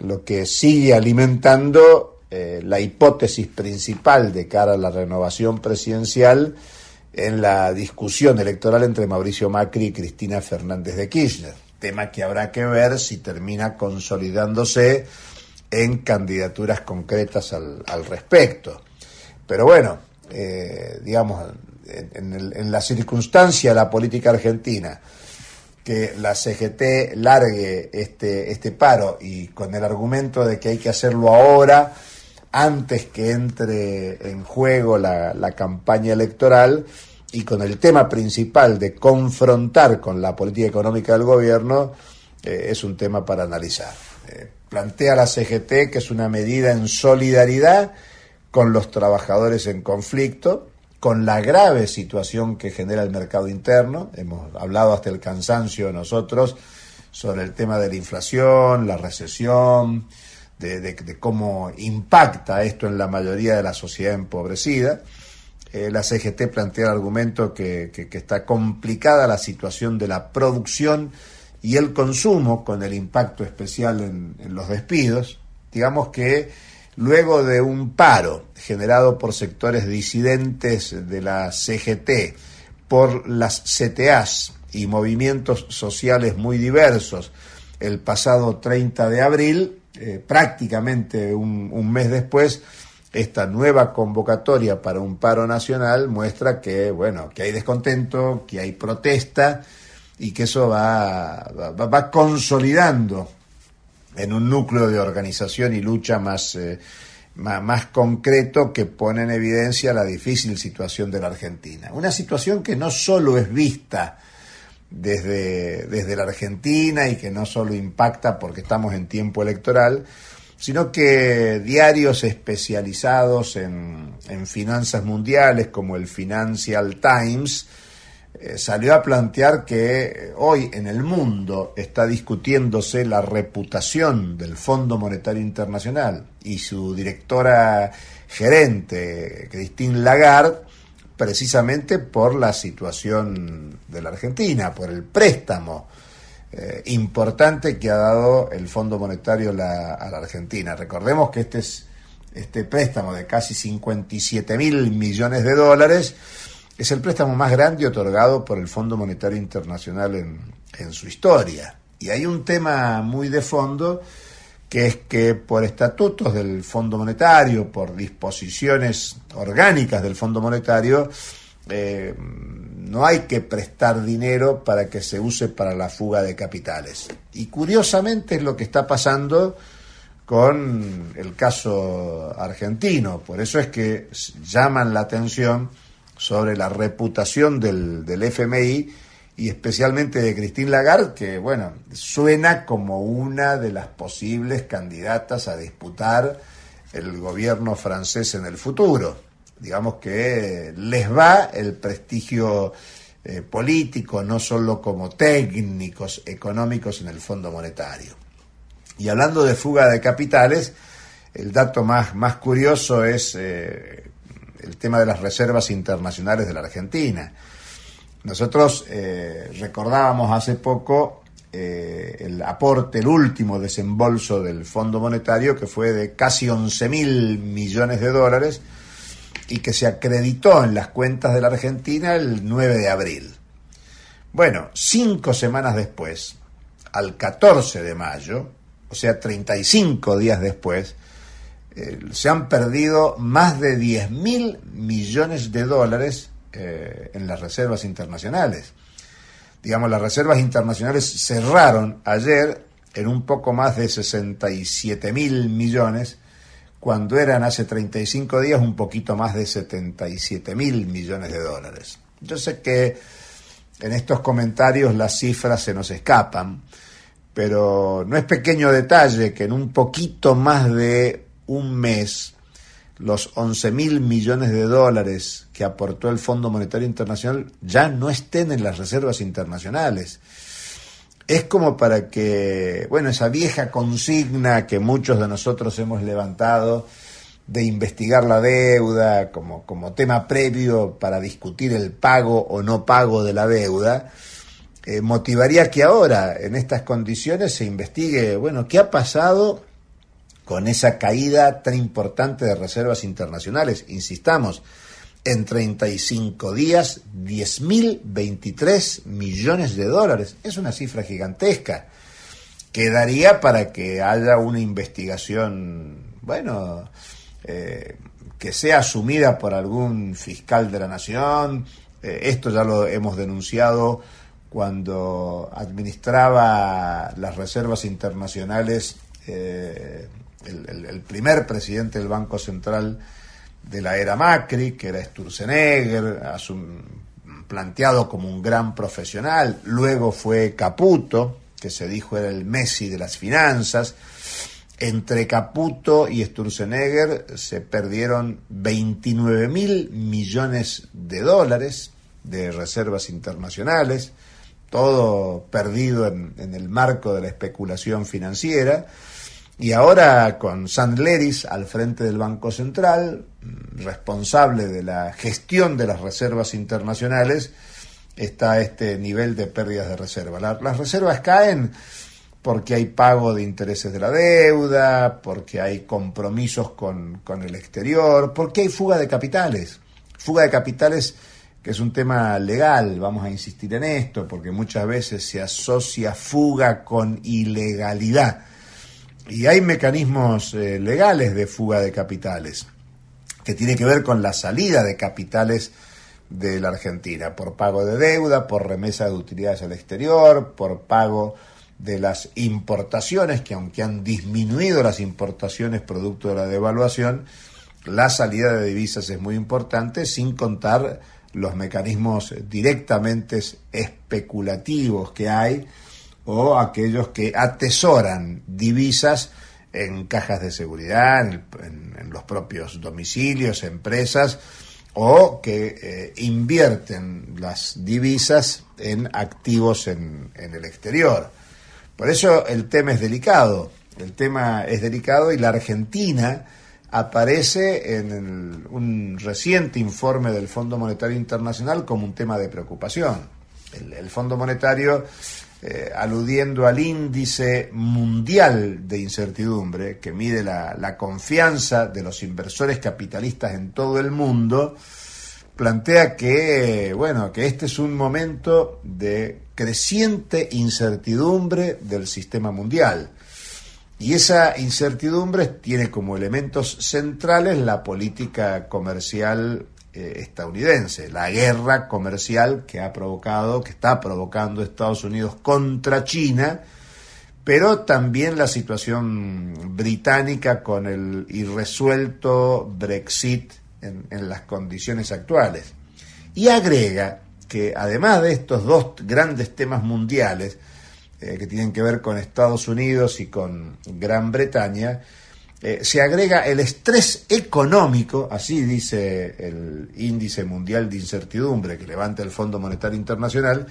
lo que sigue alimentando eh, la hipótesis principal de cara a la renovación presidencial en la discusión electoral entre Mauricio Macri y Cristina Fernández de Kirchner, tema que habrá que ver si termina consolidándose en candidaturas concretas al, al respecto. Pero bueno, eh, digamos, en, en, el, en la circunstancia de la política argentina, que la CGT largue este, este paro y con el argumento de que hay que hacerlo ahora, antes que entre en juego la, la campaña electoral, y con el tema principal de confrontar con la política económica del gobierno, eh, es un tema para analizar. Eh, plantea la CGT que es una medida en solidaridad con los trabajadores en conflicto, con la grave situación que genera el mercado interno. Hemos hablado hasta el cansancio nosotros sobre el tema de la inflación, la recesión, de, cómo impacta esto en la mayoría de la sociedad empobrecida. Eh, la CGT plantea el argumento que, está complicada la situación de la producción y el consumo con el impacto especial en los despidos. Digamos que luego de un paro generado por sectores disidentes de la CGT, por las CTAs y movimientos sociales muy diversos, el pasado 30 de abril, eh, prácticamente un, mes después, esta nueva convocatoria para un paro nacional muestra que, bueno, que hay descontento, que hay protesta y que eso va consolidando en un núcleo de organización y lucha más, eh, más, concreto que pone en evidencia la difícil situación de la Argentina. Una situación que no solo es vista desde, desde la Argentina y que no solo impacta porque estamos en tiempo electoral, sino que diarios especializados en, en finanzas mundiales como el Financial Times, eh, salió a plantear que eh, hoy en el mundo está discutiéndose la reputación del Fondo Monetario Internacional y su directora gerente, Christine Lagarde, precisamente por la situación de la Argentina, por el préstamo eh, importante que ha dado el Fondo Monetario la- a la Argentina. Recordemos que este es este préstamo de casi 57 mil millones de dólares es el préstamo más grande otorgado por el Fondo Monetario Internacional en, en su historia. Y hay un tema muy de fondo que es que por estatutos del Fondo Monetario, por disposiciones orgánicas del Fondo Monetario, eh, no hay que prestar dinero para que se use para la fuga de capitales. Y curiosamente es lo que está pasando con el caso argentino. Por eso es que llaman la atención sobre la reputación del, del FMI y especialmente de Christine Lagarde, que bueno, suena como una de las posibles candidatas a disputar el gobierno francés en el futuro. Digamos que les va el prestigio eh, político, no solo como técnicos económicos en el Fondo Monetario. Y hablando de fuga de capitales, el dato más, más curioso es eh, el tema de las reservas internacionales de la Argentina. Nosotros eh, recordábamos hace poco eh, el aporte, el último desembolso del Fondo Monetario, que fue de casi 11 mil millones de dólares y que se acreditó en las cuentas de la Argentina el 9 de abril. Bueno, cinco semanas después, al 14 de mayo, o sea, 35 días después, eh, se han perdido más de 10 mil millones de dólares eh, en las reservas internacionales. Digamos, las reservas internacionales cerraron ayer en un poco más de 67 mil millones, cuando eran hace 35 días un poquito más de 77 mil millones de dólares. Yo sé que en estos comentarios las cifras se nos escapan, pero no es pequeño detalle que en un poquito más de un mes los 11 mil millones de dólares que aportó el Fondo Monetario Internacional ya no estén en las reservas internacionales. Es como para que, bueno, esa vieja consigna que muchos de nosotros hemos levantado de investigar la deuda como, como tema previo para discutir el pago o no pago de la deuda, eh, motivaría que ahora, en estas condiciones, se investigue, bueno, ¿qué ha pasado con esa caída tan importante de reservas internacionales? Insistamos, en 35 días, 10.023 millones de dólares. Es una cifra gigantesca. Quedaría para que haya una investigación, bueno, eh, que sea asumida por algún fiscal de la nación. Eh, esto ya lo hemos denunciado cuando administraba las reservas internacionales eh, el, primer presidente del Banco Central de la era Macri, que era Sturzenegger, planteado como un gran profesional, luego fue Caputo, que se dijo era el Messi de las finanzas, entre Caputo y Sturzenegger se perdieron 29 mil millones de dólares de reservas internacionales, todo perdido en, el marco de la especulación financiera. Y ahora con Sandleris al frente del Banco Central, responsable de la gestión de las reservas internacionales, está este nivel de pérdidas de reserva. La, las reservas caen porque hay pago de intereses de la deuda, porque hay compromisos con, con el exterior, porque hay fuga de capitales. Fuga de capitales que es un tema legal, vamos a insistir en esto, porque muchas veces se asocia fuga con ilegalidad. Y hay mecanismos eh, legales de fuga de capitales, que tiene que ver con la salida de capitales de la Argentina, por pago de deuda, por remesa de utilidades al exterior, por pago de las importaciones, que aunque han disminuido las importaciones producto de la devaluación, la salida de divisas es muy importante, sin contar los mecanismos directamente especulativos que hay o aquellos que atesoran divisas en cajas de seguridad, en, los propios domicilios, empresas, o que eh, invierten las divisas en activos en, en el exterior. Por eso el tema es delicado, el tema es delicado y la Argentina aparece en el- un reciente informe del Fondo Monetario Internacional como un tema de preocupación. El, el Fondo Monetario, eh, aludiendo al índice mundial de incertidumbre, que mide la, la confianza de los inversores capitalistas en todo el mundo, plantea que, bueno, que este es un momento de creciente incertidumbre del sistema mundial. Y esa incertidumbre tiene como elementos centrales la política comercial eh, estadounidense, la guerra comercial que ha provocado, que está provocando Estados Unidos contra China, pero también la situación británica con el irresuelto Brexit en, las condiciones actuales. Y agrega que además de estos dos grandes temas mundiales, eh, que tienen que ver con Estados Unidos y con Gran Bretaña, eh, se agrega el estrés económico, así dice el índice mundial de incertidumbre que levanta el Fondo Monetario Internacional,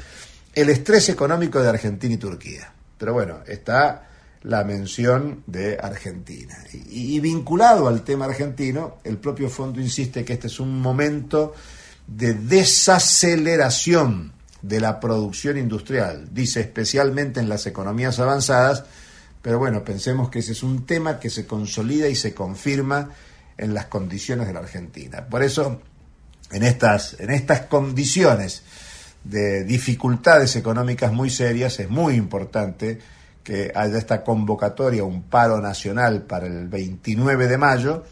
el estrés económico de Argentina y Turquía. Pero bueno, está la mención de Argentina. Y, y vinculado al tema argentino, el propio fondo insiste que este es un momento de desaceleración de la producción industrial, dice especialmente en las economías avanzadas, pero bueno, pensemos que ese es un tema que se consolida y se confirma en las condiciones de la Argentina. Por eso, en estas, en estas condiciones de dificultades económicas muy serias, es muy importante que haya esta convocatoria, un paro nacional para el 29 de mayo,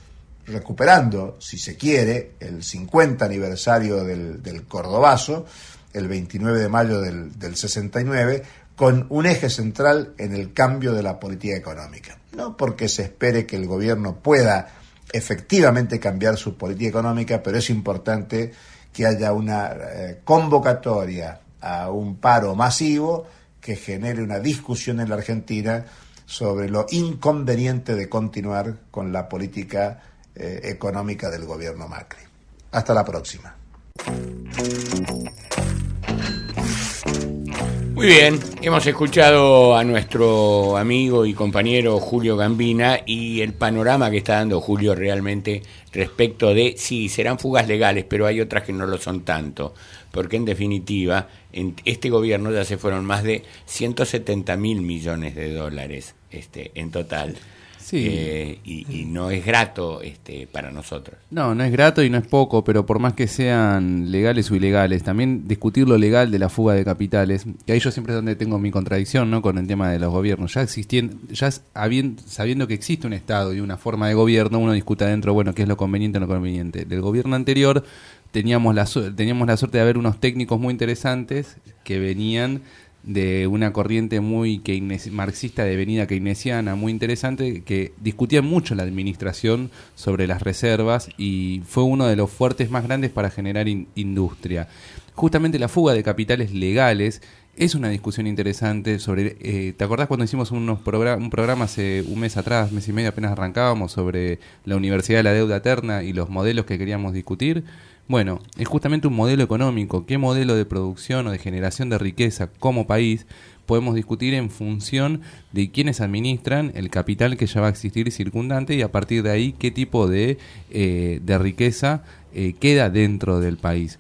recuperando, si se quiere, el 50 aniversario del, del Cordobazo, el 29 de mayo del, del 69, con un eje central en el cambio de la política económica. No porque se espere que el gobierno pueda efectivamente cambiar su política económica, pero es importante que haya una eh, convocatoria a un paro masivo que genere una discusión en la Argentina sobre lo inconveniente de continuar con la política eh, económica del gobierno Macri. Hasta la próxima. Muy bien, hemos escuchado a nuestro amigo y compañero Julio Gambina y el panorama que está dando Julio realmente respecto de, sí, serán fugas legales, pero hay otras que no lo son tanto, porque en definitiva, en este gobierno ya se fueron más de 170 mil millones de dólares este, en total. Sí. Eh, y, y no es grato este, para nosotros. No, no es grato y no es poco, pero por más que sean legales o ilegales, también discutir lo legal de la fuga de capitales, que ahí yo siempre es donde tengo mi contradicción ¿no? con el tema de los gobiernos. Ya existiendo, ya sabiendo que existe un Estado y una forma de gobierno, uno discuta adentro, bueno, qué es lo conveniente o no conveniente. Del gobierno anterior teníamos la, teníamos la suerte de haber unos técnicos muy interesantes que venían de una corriente muy marxista de venida keynesiana muy interesante que discutía mucho la administración sobre las reservas y fue uno de los fuertes más grandes para generar in- industria. Justamente la fuga de capitales legales es una discusión interesante sobre... eh, ¿Te acordás cuando hicimos unos un programa hace un mes atrás, mes y medio apenas arrancábamos sobre la Universidad de la Deuda Eterna y los modelos que queríamos discutir? Bueno, es justamente un modelo económico. ¿Qué modelo de producción o de generación de riqueza como país podemos discutir en función de quienes administran el capital que ya va a existir circundante y a partir de ahí qué tipo de, eh, de riqueza eh, queda dentro del país?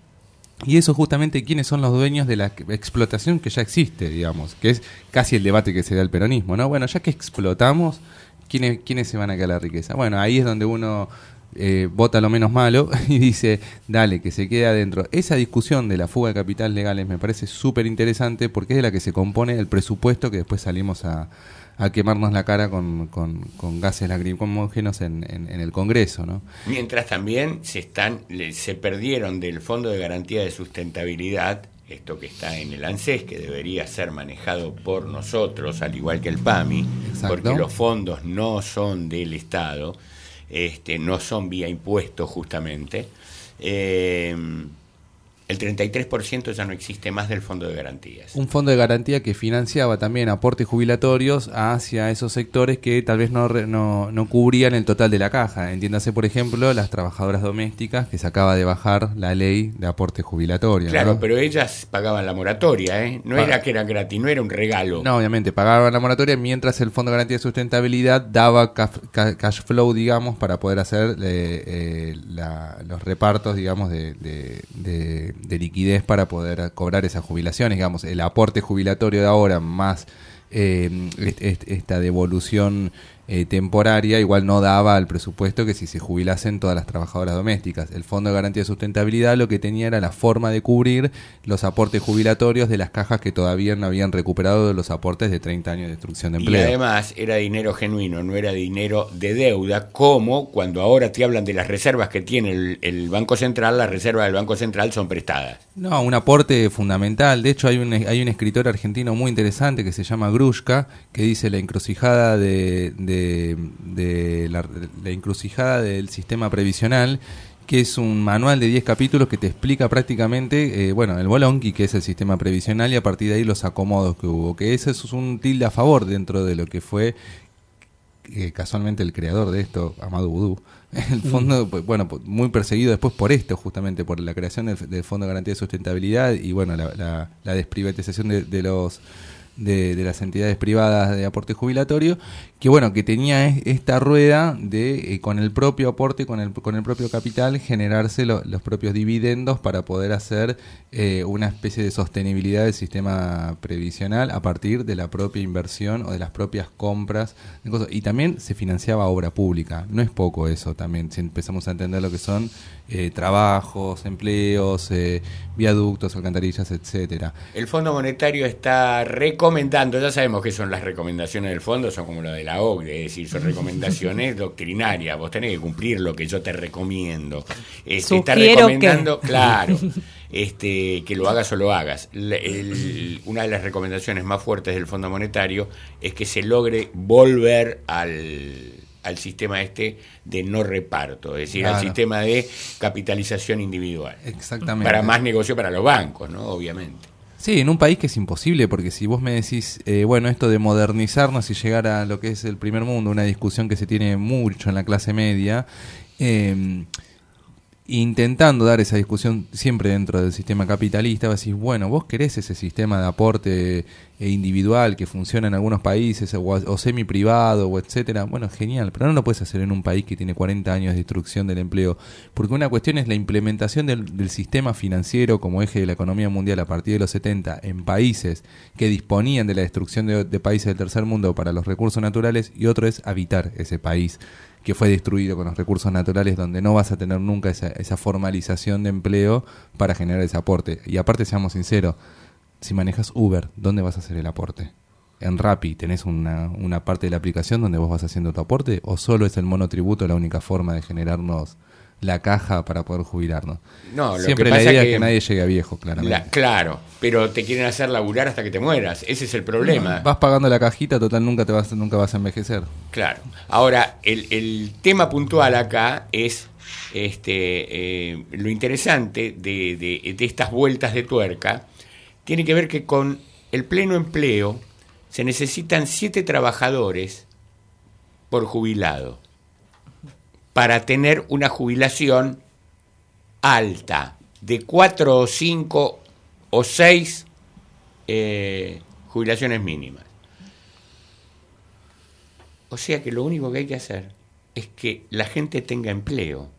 Y eso justamente quiénes son los dueños de la explotación que ya existe, digamos, que es casi el debate que se da el peronismo, ¿no? Bueno, ya que explotamos, ¿quiénes, quiénes se van a quedar la riqueza? Bueno, ahí es donde uno eh, vota lo menos malo y dice, dale, que se quede adentro. Esa discusión de la fuga de capitales legales me parece súper interesante porque es de la que se compone el presupuesto que después salimos a, a quemarnos la cara con, con, con gases lacrimógenos en, en, en el Congreso, ¿no? Mientras también se están se perdieron del Fondo de Garantía de Sustentabilidad, esto que está en el ANSES, que debería ser manejado por nosotros, al igual que el PAMI, Exacto. porque los fondos no son del Estado, este, no son vía impuestos justamente. Eh, el 33% ya no existe más del fondo de garantías. Un fondo de garantía que financiaba también aportes jubilatorios hacia esos sectores que tal vez no, no, no cubrían el total de la caja. Entiéndase, por ejemplo, las trabajadoras domésticas que se acaba de bajar la ley de aporte jubilatorio. Claro, ¿no? pero ellas pagaban la moratoria, ¿eh? No era que era gratis, no era un regalo. No, obviamente, pagaban la moratoria mientras el Fondo de Garantía de Sustentabilidad daba ca- ca- cash flow, digamos, para poder hacer eh, eh, la- los repartos, digamos, de, de- de- de liquidez para poder cobrar esas jubilaciones. Digamos, el aporte jubilatorio de ahora más eh, est- est- esta devolución eh, temporaria igual no daba al presupuesto que si se jubilasen todas las trabajadoras domésticas. El Fondo de Garantía de Sustentabilidad lo que tenía era la forma de cubrir los aportes jubilatorios de las cajas que todavía no habían recuperado de los aportes de 30 años de destrucción de Y empleo. además era dinero genuino, no era dinero de deuda, como cuando ahora te hablan de las reservas que tiene el, el Banco Central, las reservas del Banco Central son prestadas. No, un aporte fundamental. De hecho, hay un, hay un escritor argentino muy interesante que se llama Grushka, que dice la encrucijada de, de- de la, la encrucijada del sistema previsional, que es un manual de 10 capítulos que te explica prácticamente, eh, bueno, el bolonqui, que es el sistema previsional, y a partir de ahí los acomodos que hubo. Que ese es un tilde a favor dentro de lo que fue eh, casualmente el creador de esto, Amadou Boudou, el fondo, pues, bueno, pues, muy perseguido después por esto, justamente por la creación del, del Fondo de Garantía de Sustentabilidad y bueno, la, la- la desprivatización de, de los de, de las entidades privadas de aporte jubilatorio, que bueno, que tenía es- esta rueda de eh, con el propio aporte, con el, con el propio capital, generarse lo- los propios dividendos para poder hacer eh, una especie de sostenibilidad del sistema previsional a partir de la propia inversión o de las propias compras. Y también se financiaba obra pública, no es poco eso también, si empezamos a entender lo que son eh, trabajos, empleos, viaductos, alcantarillas, etcétera. El Fondo Monetario está recomendando, ya sabemos que son las recomendaciones del fondo, son como lo de la OCDE, es decir, son recomendaciones doctrinarias, vos tenés que cumplir lo que yo te recomiendo. Este, está recomendando, que. claro, este, que lo hagas o lo hagas. El- una de las recomendaciones más fuertes del Fondo Monetario es que se logre volver al, al sistema este de no reparto, es decir, al sistema de capitalización individual. Exactamente. Para más negocio para los bancos, ¿no? Obviamente. Sí, en un país que es imposible, porque si vos me decís, eh, bueno, esto de modernizarnos y llegar a lo que es el primer mundo, una discusión que se tiene mucho en la clase media, eh, intentando dar esa discusión siempre dentro del sistema capitalista, bueno, vos querés ese sistema de aporte eh, individual que funciona en algunos países, o, semi privado, o etcétera, bueno, genial, pero no lo puedes hacer en un país que tiene 40 años de destrucción del empleo, porque una cuestión es la implementación del, del sistema financiero como eje de la economía mundial a partir de los 70 en países que disponían de la destrucción de, de países del tercer mundo para los recursos naturales, y otro es habitar ese país que fue destruido con los recursos naturales, donde no vas a tener nunca esa, formalización de empleo para generar ese aporte. Y aparte, seamos sinceros, si manejas Uber, ¿dónde vas a hacer el aporte? ¿En Rappi tenés una, una parte de la aplicación donde vos vas haciendo tu aporte? ¿O solo es el monotributo la única forma de generarnos la caja para poder jubilarnos? No, lo Siempre que la pasa idea que- es que nadie llegue a viejo, claramente. La- claro, pero te quieren hacer laburar hasta que te mueras. Ese es el problema. Vas pagando la cajita, total, nunca, te vas, nunca vas a envejecer. Claro. Ahora, el, el tema puntual acá es este eh, lo interesante de, de- de estas vueltas de tuerca. Tiene que ver que con el pleno empleo se necesitan siete trabajadores por jubilado para tener una jubilación alta de cuatro o cinco o seis eh, jubilaciones mínimas. O sea que lo único que hay que hacer es que la gente tenga empleo,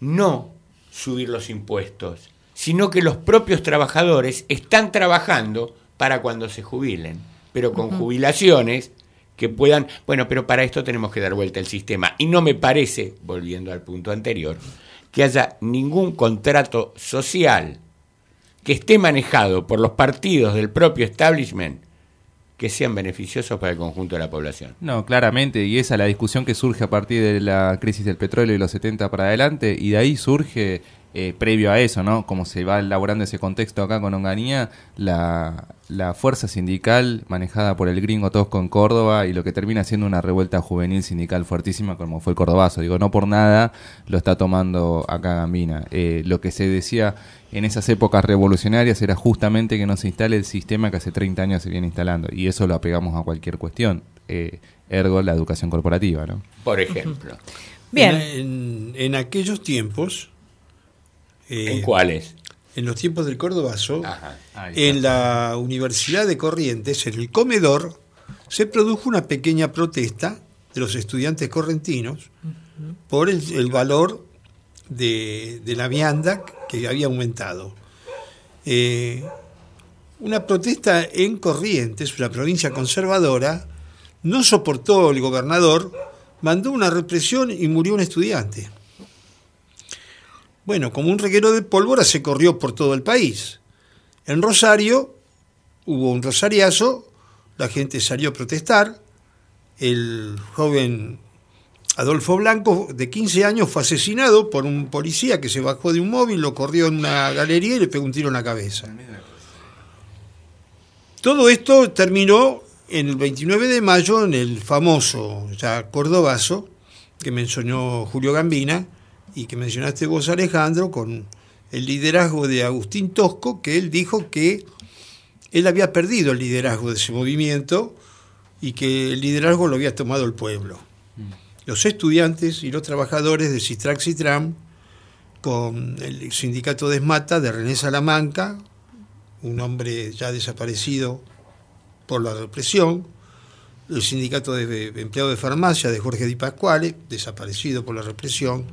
no subir los impuestos, sino que los propios trabajadores están trabajando para cuando se jubilen, pero con jubilaciones que puedan, bueno, pero para esto tenemos que dar vuelta al sistema. Y no me parece, volviendo al punto anterior, que haya ningún contrato social que esté manejado por los partidos del propio establishment que sean beneficiosos para el conjunto de la población. No, claramente, y esa es la discusión que surge a partir de la crisis del petróleo y los 70 para adelante, y de ahí surge eh, previo a eso, ¿no? Como se va elaborando ese contexto acá con Onganía, la, la fuerza sindical manejada por el gringo Tosco en Córdoba y lo que termina siendo una revuelta juvenil sindical fuertísima como fue el Cordobazo. Digo, no por nada lo está tomando acá Gambina. Eh, lo que se decía en esas épocas revolucionarias era justamente que no se instale el sistema que hace 30 años se viene instalando y eso lo apegamos a cualquier cuestión. Eh, ergo la educación corporativa, ¿no? Por ejemplo. Bien. En, en aquellos tiempos. Eh, ¿En cuáles? En los tiempos del Cordobazo, en la Universidad de Corrientes, en el comedor, se produjo una pequeña protesta de los estudiantes correntinos por el, el valor de, de la vianda que había aumentado. Eh, una protesta en Corrientes, una provincia conservadora, no soportó el gobernador, mandó una represión y murió un estudiante. Bueno, como un reguero de pólvora se corrió por todo el país. En Rosario hubo un rosariazo, la gente salió a protestar, el joven Adolfo Blanco, de 15 años, fue asesinado por un policía que se bajó de un móvil, lo corrió en una galería y le pegó un tiro en la cabeza. Todo esto terminó en el 29 de mayo en el famoso ya Cordobazo, que mencionó Julio Gambina y que mencionaste vos Alejandro, con el liderazgo de Agustín Tosco, que él dijo que él había perdido el liderazgo de ese movimiento y que el liderazgo lo había tomado el pueblo. Los estudiantes y los trabajadores de Cistrax y Tram, con el sindicato de Esmata de René Salamanca, un hombre ya desaparecido por la represión, el sindicato de empleados de farmacia de Jorge Di Pasquale, desaparecido por la represión,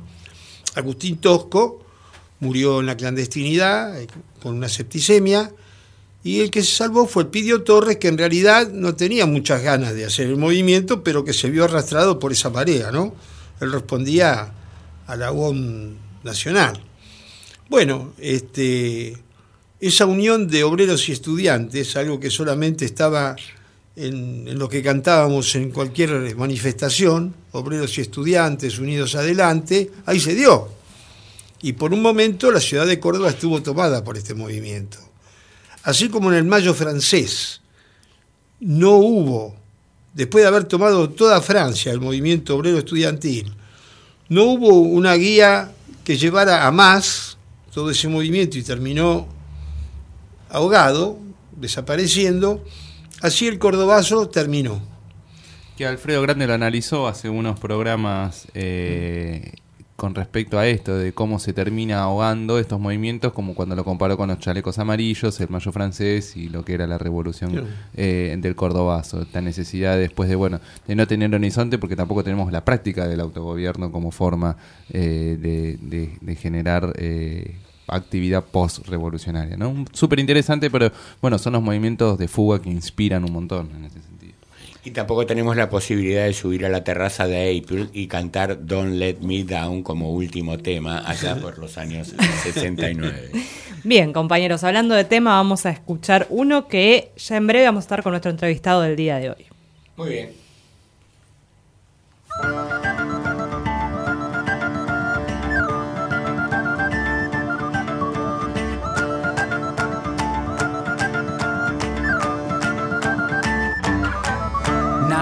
Agustín Tosco murió en la clandestinidad eh, con una septicemia y el que se salvó fue Pidio Torres, que en realidad no tenía muchas ganas de hacer el movimiento, pero que se vio arrastrado por esa marea, ¿no? Él respondía a la UOM nacional. Bueno, este, esa unión de obreros y estudiantes, algo que solamente estaba en, lo que cantábamos en cualquier manifestación, obreros y estudiantes unidos adelante, ahí se dio. Y por un momento la ciudad de Córdoba estuvo tomada por este movimiento. Así como en el Mayo francés no hubo, después de haber tomado toda Francia el movimiento obrero estudiantil, no hubo una guía que llevara a más todo ese movimiento y terminó ahogado, desapareciendo, así el cordobazo terminó. Que Alfredo Grande lo analizó hace unos programas eh, con respecto a esto, de cómo se termina ahogando estos movimientos, como cuando lo comparó con los chalecos amarillos, el mayo francés y lo que era la revolución eh, del cordobazo. Esta necesidad después de, bueno, de no tener horizonte, porque tampoco tenemos la práctica del autogobierno como forma eh, de, de, de, generar... Eh, actividad post-revolucionaria, ¿no? Súper interesante, pero bueno, son los movimientos de fuga que inspiran un montón en ese sentido. Y tampoco tenemos la posibilidad de subir a la terraza de April y cantar Don't Let Me Down como último tema allá por los años 69. Bien, compañeros, hablando de tema, vamos a escuchar uno que ya en breve vamos a estar con nuestro entrevistado del día de hoy. Muy bien.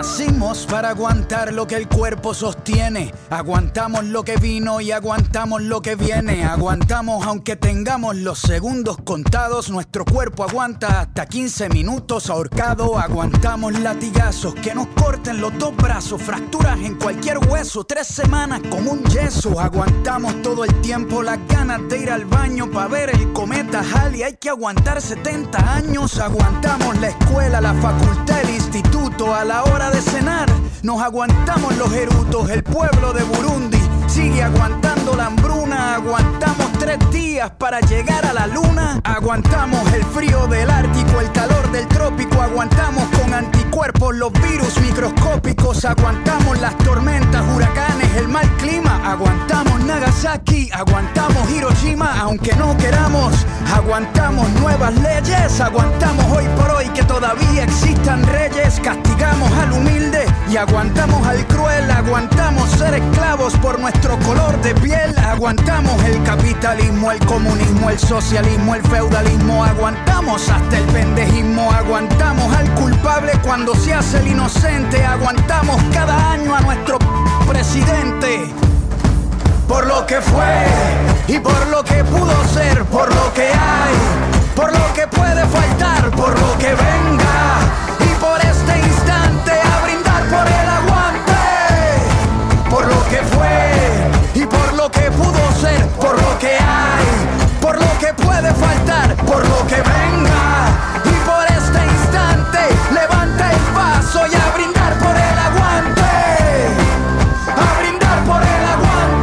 Nacimos para aguantar lo que el cuerpo sostiene. Aguantamos lo que vino y aguantamos lo que viene. Aguantamos aunque tengamos los segundos contados. Nuestro cuerpo aguanta hasta 15 minutos ahorcado. Aguantamos latigazos que nos corten los dos brazos. Fracturas en cualquier hueso. Tres semanas como un yeso. Aguantamos todo el tiempo las ganas de ir al baño para ver el cometa Halley. Hay que aguantar 70 años. Aguantamos la escuela, la facultad, el instituto. A la hora de cenar. Nos aguantamos los erutos, el pueblo de Burundi sigue aguantando la hambruna. Aguantamos tres días para llegar a la luna. Aguantamos el frío del Ártico, el calor del trópico. Aguantamos con anticuerpos los virus microscópicos. Aguantamos las tormentas, huracanes, el mal clima. Aguantamos Nagasaki, aguantamos Hiroshima, aunque no queramos. Aguantamos nuevas leyes. Aguantamos hoy por hoy que todavía existan reyes. Y aguantamos al cruel. Aguantamos ser esclavos por nuestro color de piel. Aguantamos el capitalismo, el comunismo, el socialismo, el feudalismo. Aguantamos hasta el pendejismo. Aguantamos al culpable cuando se hace el inocente. Aguantamos cada año a nuestro presidente. Por lo que fue y por lo que pudo ser, por lo que hay, por lo que puede faltar, por lo que venga y por este instante lo que pudo ser, por lo que hay, por lo que puede faltar, por lo que venga y por este instante levanta el paso y a brindar por el aguante. A brindar por el aguante.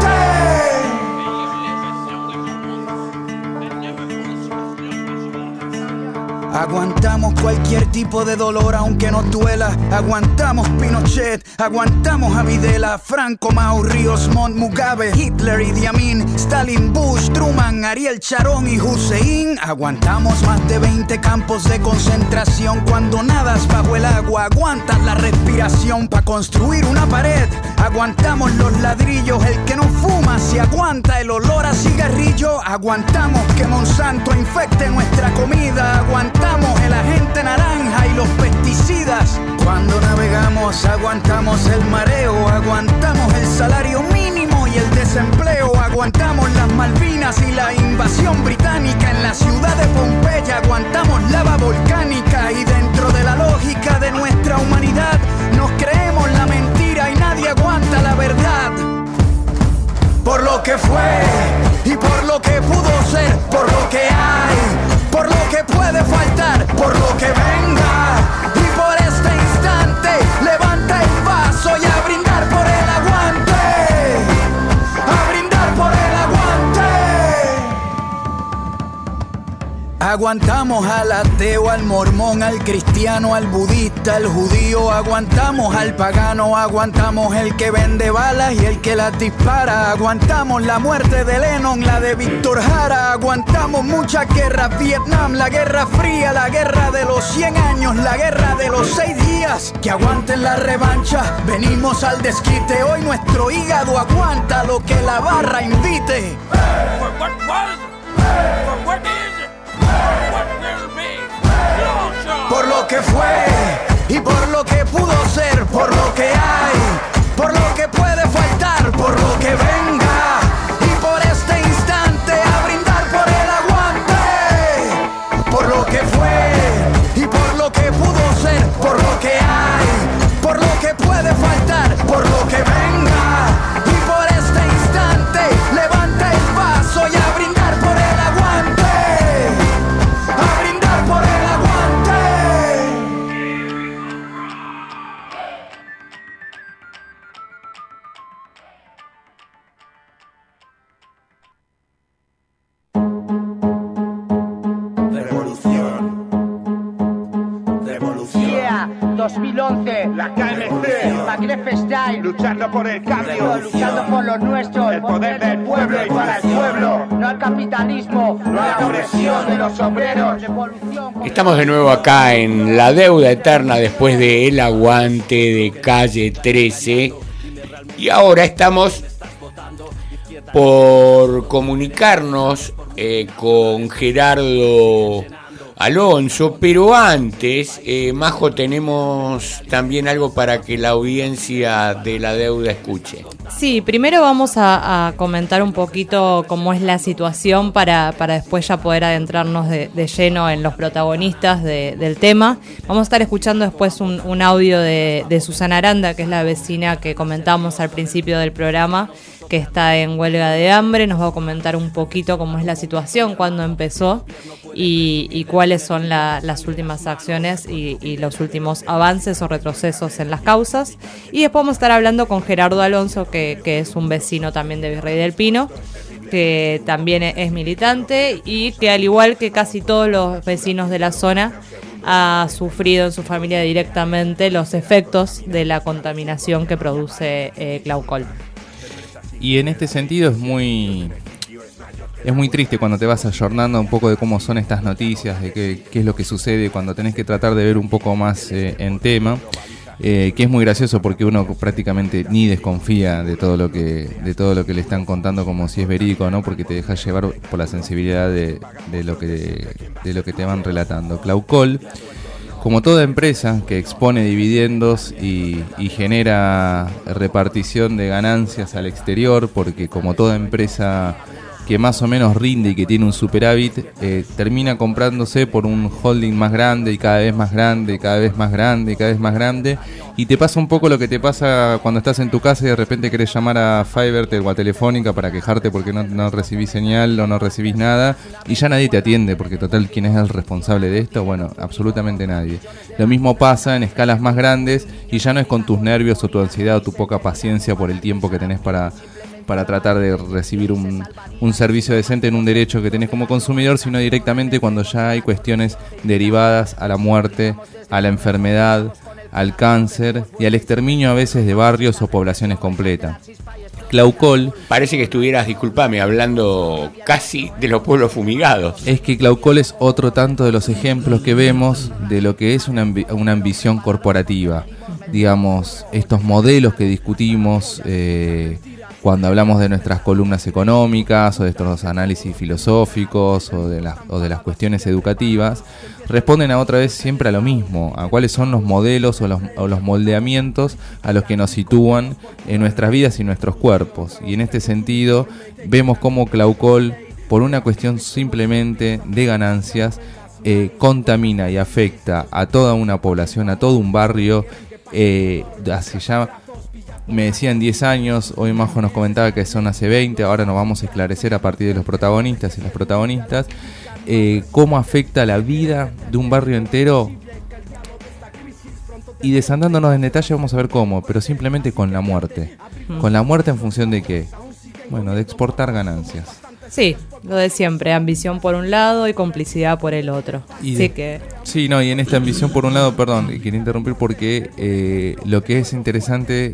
Aguantamos cualquier tipo de dolor aunque nos duela. Aguantamos Pinochet, aguantamos a Videla, Franco, Mau, Ríos, Montt, Mugabe, Hitler, Idi Amin, Stalin, Bush, Truman, Ariel Charón y Hussein. Aguantamos más de 20 campos de concentración cuando nadas bajo el agua. Aguantas la respiración para construir una pared. Aguantamos los ladrillos, el que no fuma si aguanta el olor a cigarrillo. Aguantamos que Monsanto infecte nuestra comida. Aguantamos el agente naranja y los pesticidas. Cuando navegamos aguantamos el mareo, aguantamos el salario mínimo y el desempleo. Aguantamos las Malvinas y la invasión británica en la ciudad de Pompeya. Aguantamos lava volcánica y dentro de la lógica de nuestra humanidad nos creemos la mentira y nadie aguanta la verdad. Por lo que fue y por lo que pudo ser, por lo que hay, por lo que puede faltar, por lo que venga Aguantamos al ateo, al mormón, al cristiano, al budista, al judío, aguantamos al pagano, aguantamos el que vende balas y el que las dispara, aguantamos la muerte de Lennon, la de Víctor Jara, aguantamos muchas guerras, Vietnam, la guerra fría, la guerra de los 100 años, la guerra de los 6 días, que aguanten la revancha, venimos al desquite, hoy nuestro hígado aguanta lo que la barra invite. Y por lo que pudo ser, por lo que hay, por lo que puede faltar, por lo que venga Luchando por el cambio. Luchando por lo nuestro. El poder del pueblo y para el pueblo. No al capitalismo. No a la opresión de los obreros. Estamos de nuevo acá en La Deuda Eterna después de El Aguante de Calle 13. Y ahora estamos por comunicarnos eh, con Gerardo Alonso, pero antes, eh, Majo, tenemos también algo para que la audiencia de La Deuda escuche. Sí, primero vamos a, comentar un poquito cómo es la situación para, para después ya poder adentrarnos de, de lleno en los protagonistas de- del tema. Vamos a estar escuchando después un, un audio de, de Susana Aranda, que es la vecina que comentamos al principio del programa, que está en huelga de hambre. Nos va a comentar un poquito cómo es la situación, cuándo empezó y, cuáles son la- las últimas acciones y, los últimos avances o retrocesos en las causas. Y después vamos a estar hablando con Gerardo Alonso, que, es un vecino también de Virrey del Pino, que también es militante y que al igual que casi todos los vecinos de la zona, ha sufrido en su familia directamente los efectos de la contaminación que produce eh. Y en este sentido es muy es muy triste cuando te vas ayornando un poco de cómo son estas noticias, de qué, es lo que sucede cuando tenés que tratar de ver un poco más eh, en tema. eh, que es muy gracioso porque uno prácticamente ni desconfía de todo lo que de todo lo que le están contando como si es verídico no, porque te deja llevar por la sensibilidad de, de lo que de lo que te van relatando. Claucol como toda empresa que expone dividendos y, genera repartición de ganancias al exterior, porque como toda empresa que más o menos rinde y que tiene un superávit, eh, termina comprándose por un holding más grande y cada vez más grande, cada vez más grande, cada vez más grande. Y te pasa un poco lo que te pasa cuando estás en tu casa y de repente querés llamar a Fivertel o a Telefónica para quejarte porque no, no recibís señal o no recibís nada y ya nadie te atiende porque total, ¿quién es el responsable de esto? Bueno, absolutamente nadie. Lo mismo pasa en escalas más grandes y ya no es con tus nervios o tu ansiedad o tu poca paciencia por el tiempo que tenés para para tratar de recibir un, un, servicio decente en un derecho que tenés como consumidor, sino directamente cuando ya hay cuestiones derivadas a la muerte, a la enfermedad, al cáncer y al exterminio a veces de barrios o poblaciones completas. Claucol. Parece que estuvieras, disculpame, hablando casi de los pueblos fumigados. Es que Claucol es otro tanto de los ejemplos que vemos de lo que es una, una ambición corporativa. Digamos, estos modelos que discutimos. Eh, cuando hablamos de nuestras columnas económicas o de estos análisis filosóficos o de las, o de las cuestiones educativas, responden a otra vez siempre a lo mismo, a cuáles son los modelos o los, o los moldeamientos a los que nos sitúan en nuestras vidas y nuestros cuerpos. Y en este sentido vemos cómo Claucol, por una cuestión simplemente de ganancias, eh, contamina y afecta a toda una población, a todo un barrio, eh, hace ya me decían 10 años, hoy Majo nos comentaba que son hace 20, ahora nos vamos a esclarecer a partir de los protagonistas y las protagonistas, eh, cómo afecta la vida de un barrio entero. Y desandándonos en detalle vamos a ver cómo, pero simplemente con la muerte. ¿Con la muerte en función de qué? Bueno, de exportar ganancias. Sí, lo de siempre, ambición por un lado y complicidad por el otro. Y de- que Sí, no, y en esta ambición por un lado, perdón, quería interrumpir porque eh, lo que es interesante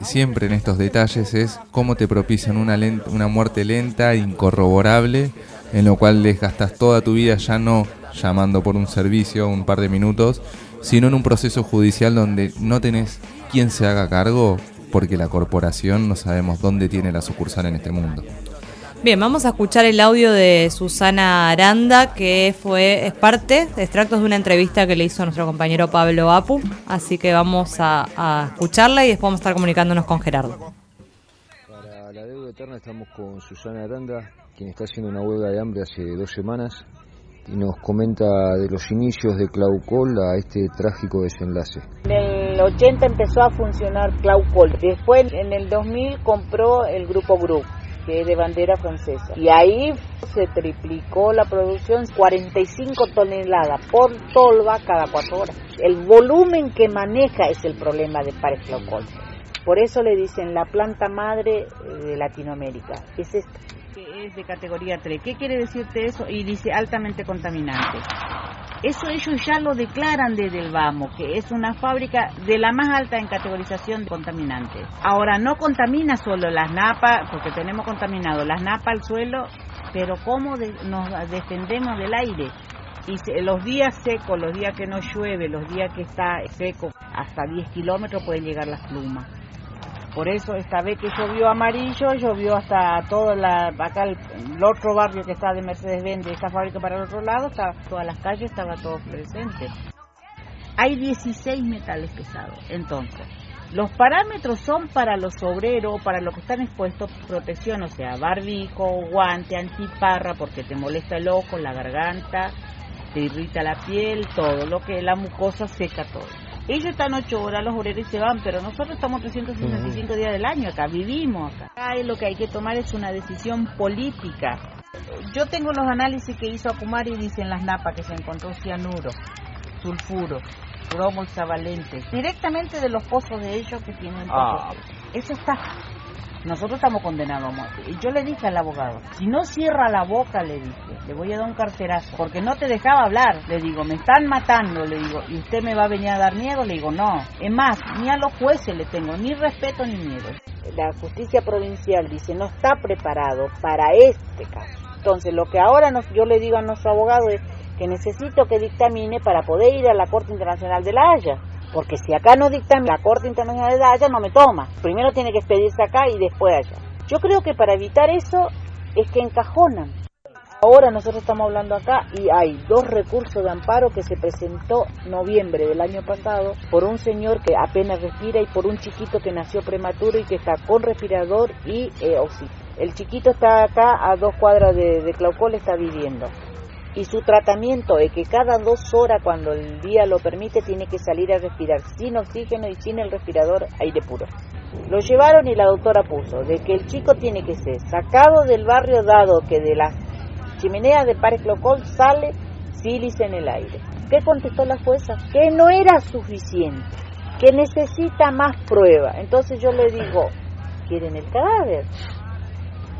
siempre en estos detalles es cómo te propician una, len- una muerte lenta, incorroborable, en lo cual desgastas toda tu vida ya no llamando por un servicio un par de minutos, sino en un proceso judicial donde no tenés quien se haga cargo porque la corporación no sabemos dónde tiene la sucursal en este mundo. Bien, vamos a escuchar el audio de Susana Aranda, que fue es parte de extractos de una entrevista que le hizo nuestro compañero Pablo Apu. Así que vamos a, a escucharla y después vamos a estar comunicándonos con Gerardo. Para la deuda eterna estamos con Susana Aranda, quien está haciendo una huelga de hambre hace dos semanas y nos comenta de los inicios de Claucol a este trágico desenlace. En el 80 empezó a funcionar Claucol. Después, en el 2000, compró el grupo Group, que de bandera francesa. Y ahí se triplicó la producción, 45 toneladas por tolva cada cuatro horas. El volumen que maneja es el problema de para Claucol. Por eso le dicen la planta madre eh, de Latinoamérica. Es esta. que es de categoría 3. ¿Qué quiere decirte eso? Y dice altamente contaminante. Eso ellos ya lo declaran desde el vamos, que es una fábrica de la más alta en categorización de contaminantes. Ahora, no contamina solo las napas, porque tenemos contaminado las napas al suelo, pero cómo nos defendemos del aire. Y los días secos, los días que no llueve, los días que está seco, hasta 10 kilómetros pueden llegar las plumas. Por eso esta vez que llovió amarillo, llovió hasta todo la, acá el, otro barrio que está de Mercedes-Benz, de esta fábrica para el otro lado, estaba, todas las calles estaba todo presente. Hay 16 metales pesados, entonces. Los parámetros son para los obreros, para los que están expuestos, protección, o sea, barbijo, guante, antiparra, porque te molesta el ojo, la garganta, te irrita la piel, todo, lo que la mucosa seca todo. Ellos están ocho horas, los obreros y se van, pero nosotros estamos 365 días del año acá, vivimos acá. Acá lo que hay que tomar es una decisión política. Yo tengo los análisis que hizo Acumar y dicen las napas que se encontró cianuro, sulfuro, bromo hexavalente, directamente de los pozos de ellos que tienen Ah. Eso está. Nosotros estamos condenados a muerte. Y yo le dije al abogado, si no cierra la boca, le dije, le voy a dar un carcerazo, porque no te dejaba hablar. Le digo, me están matando, le digo, y usted me va a venir a dar miedo, le digo, no. Es más, ni a los jueces le tengo ni respeto ni miedo. la justicia provincial dice no está preparado para este caso. Entonces, lo que ahora nos, yo le digo a nuestro abogado es que necesito que dictamine para poder ir a la Corte Internacional de la Haya. Porque si acá no dictan la Corte Internacional de Haya, no me toma. Primero tiene que expedirse acá y después allá. Yo creo que para evitar eso es que encajonan. Ahora nosotros estamos hablando acá y hay dos recursos de amparo que se presentó noviembre del año pasado por un señor que apenas respira y por un chiquito que nació prematuro y que está con respirador y eh. El chiquito está acá a dos cuadras de, de Claucol, está viviendo. Y su tratamiento es que cada dos horas, cuando el día lo permite, tiene que salir a respirar sin oxígeno y sin el respirador aire puro. Lo llevaron y la doctora puso de que el chico tiene que ser sacado del barrio dado que de la chimenea de Párez Clocol sale sílice en el aire. ¿Qué contestó la jueza? Que no era suficiente, que necesita más prueba. Entonces yo le digo, ¿quieren el cadáver?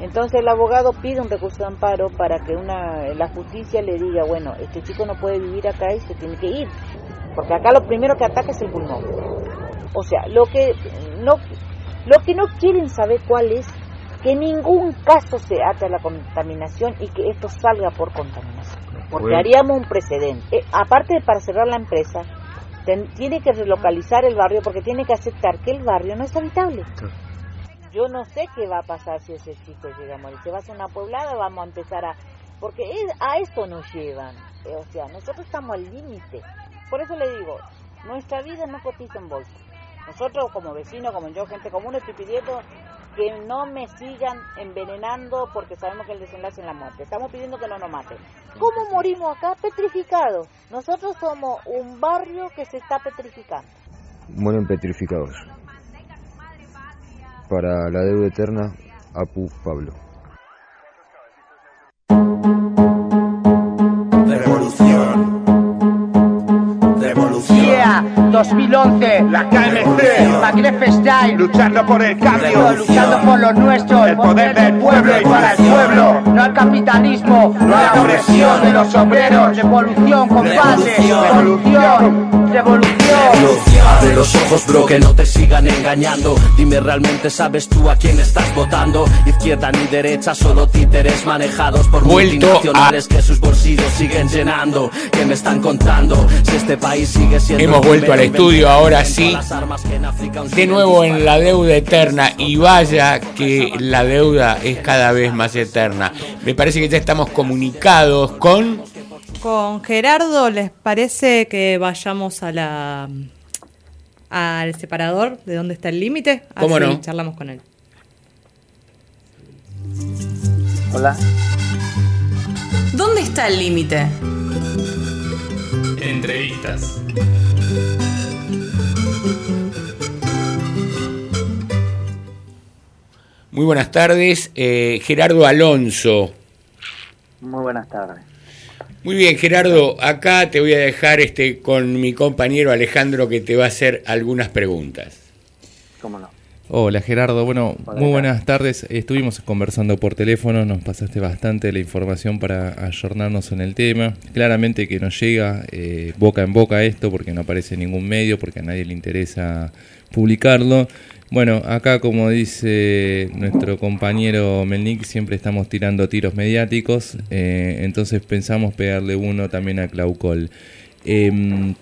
Entonces el abogado pide un recurso de amparo para que una, la justicia le diga, bueno, este chico no puede vivir acá y se tiene que ir. Porque acá lo primero que ataca es el pulmón. O sea, lo que no, lo que no quieren saber cuál es que en ningún caso se ate a la contaminación y que esto salga por contaminación. Porque Bueno. haríamos un precedente. Eh, aparte de para cerrar la empresa, ten- tiene que relocalizar el barrio porque tiene que aceptar que el barrio no es habitable. Yo no sé qué va a pasar si ese chico llega a morir. Se va a hacer una poblada, vamos a empezar a... Porque a esto nos llevan. Eh, o sea, nosotros estamos al límite. Por eso le digo, nuestra vida no cotiza en bolsa. Nosotros como vecinos, como yo, gente común, estoy pidiendo que no me sigan envenenando porque sabemos que el desenlace es la muerte. Estamos pidiendo que no nos maten. ¿Cómo morimos acá? Petrificados. Nosotros somos un barrio que se está petrificando. Mueren petrificados. Para la deuda eterna, Apu Pablo. Revolución. Revolución. Yeah, 2011. La KMC. Magreb Style. Luchando por el cambio. Luchando por lo nuestro. El poder del pueblo y para el pueblo. No al capitalismo. No a la opresión de los obreros. Revolución, compadre. Revolución. Revolución. Revolución. Abre los ojos, bro, que no te sigan engañando. Dime, ¿realmente sabes tú a quién estás votando? Izquierda ni derecha, solo títeres manejados por Vuelto multinacionales que sus bolsillos siguen llenando. ¿Qué me están contando? Si este país sigue siendo. Hemos el vuelto al estudio ahora sí. que De nuevo en la deuda eterna y vaya que la deuda es cada vez más eterna. Me parece que ya estamos comunicados con... Con Gerardo, ¿les parece que vayamos a la al separador de dónde está el límite? ¿Cómo Así no? charlamos con él. Hola. ¿Dónde está el límite? Entrevistas. Muy buenas tardes, eh, Gerardo Alonso. Muy buenas tardes. Muy bien, Gerardo, acá te voy a dejar este con mi compañero Alejandro que te va a hacer algunas preguntas. ¿Cómo no? Hola Gerardo, bueno, Hola, muy buenas tardes. Estuvimos conversando por teléfono, nos pasaste bastante la información para ayornarnos en el tema. Claramente que nos llega eh, boca en boca esto porque no aparece en ningún medio, porque a nadie le interesa publicarlo. Bueno, acá como dice nuestro compañero Melnik, siempre estamos tirando tiros mediáticos, eh, entonces pensamos pegarle uno también a Claucol. Em,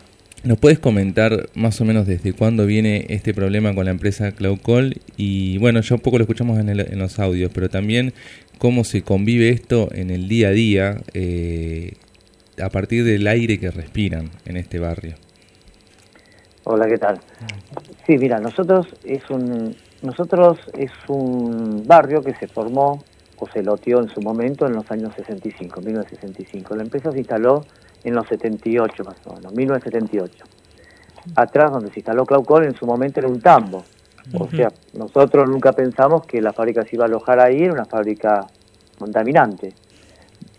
¿Nos puedes comentar más o menos desde cuándo viene este problema con la empresa Claucol? Y bueno, ya un poco lo escuchamos en, en los audios, pero también cómo se convive esto en el día a día eh, a partir del aire que respiran en este barrio. Hola, ¿qué tal? Sí, mira, nosotros es un nosotros es un barrio que se formó o se loteó en su momento en los años 65, 1965. La empresa se instaló en los 78 más o menos, 1978. Atrás donde se instaló Claucol en su momento era un tambo. O sea, nosotros nunca pensamos que la fábrica se iba a alojar ahí, era una fábrica contaminante.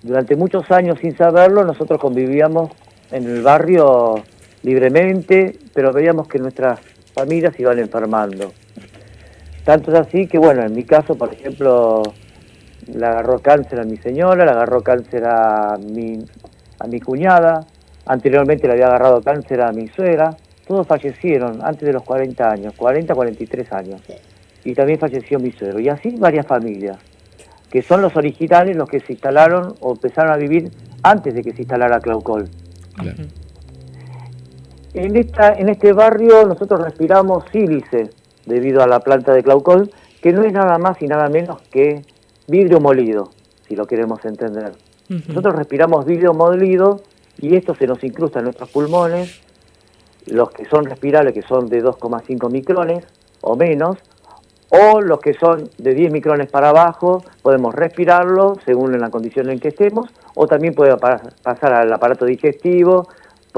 Durante muchos años sin saberlo, nosotros convivíamos en el barrio libremente, pero veíamos que nuestras familias iban enfermando. Tanto es así que, bueno, en mi caso, por ejemplo, le agarró cáncer a mi señora, le agarró cáncer a mi, a mi cuñada, anteriormente le había agarrado cáncer a mi suegra, todos fallecieron antes de los 40 años, 40, 43 años. Y también falleció mi suegro. Y así varias familias, que son los originales, los que se instalaron o empezaron a vivir antes de que se instalara Claucol. En, esta, en este barrio nosotros respiramos sílice debido a la planta de Claucol, que no es nada más y nada menos que vidrio molido, si lo queremos entender. Nosotros respiramos vidrio molido y esto se nos incrusta en nuestros pulmones, los que son respirables, que son de 2,5 micrones o menos, o los que son de 10 micrones para abajo, podemos respirarlo según la condición en que estemos, o también puede pa- pasar al aparato digestivo,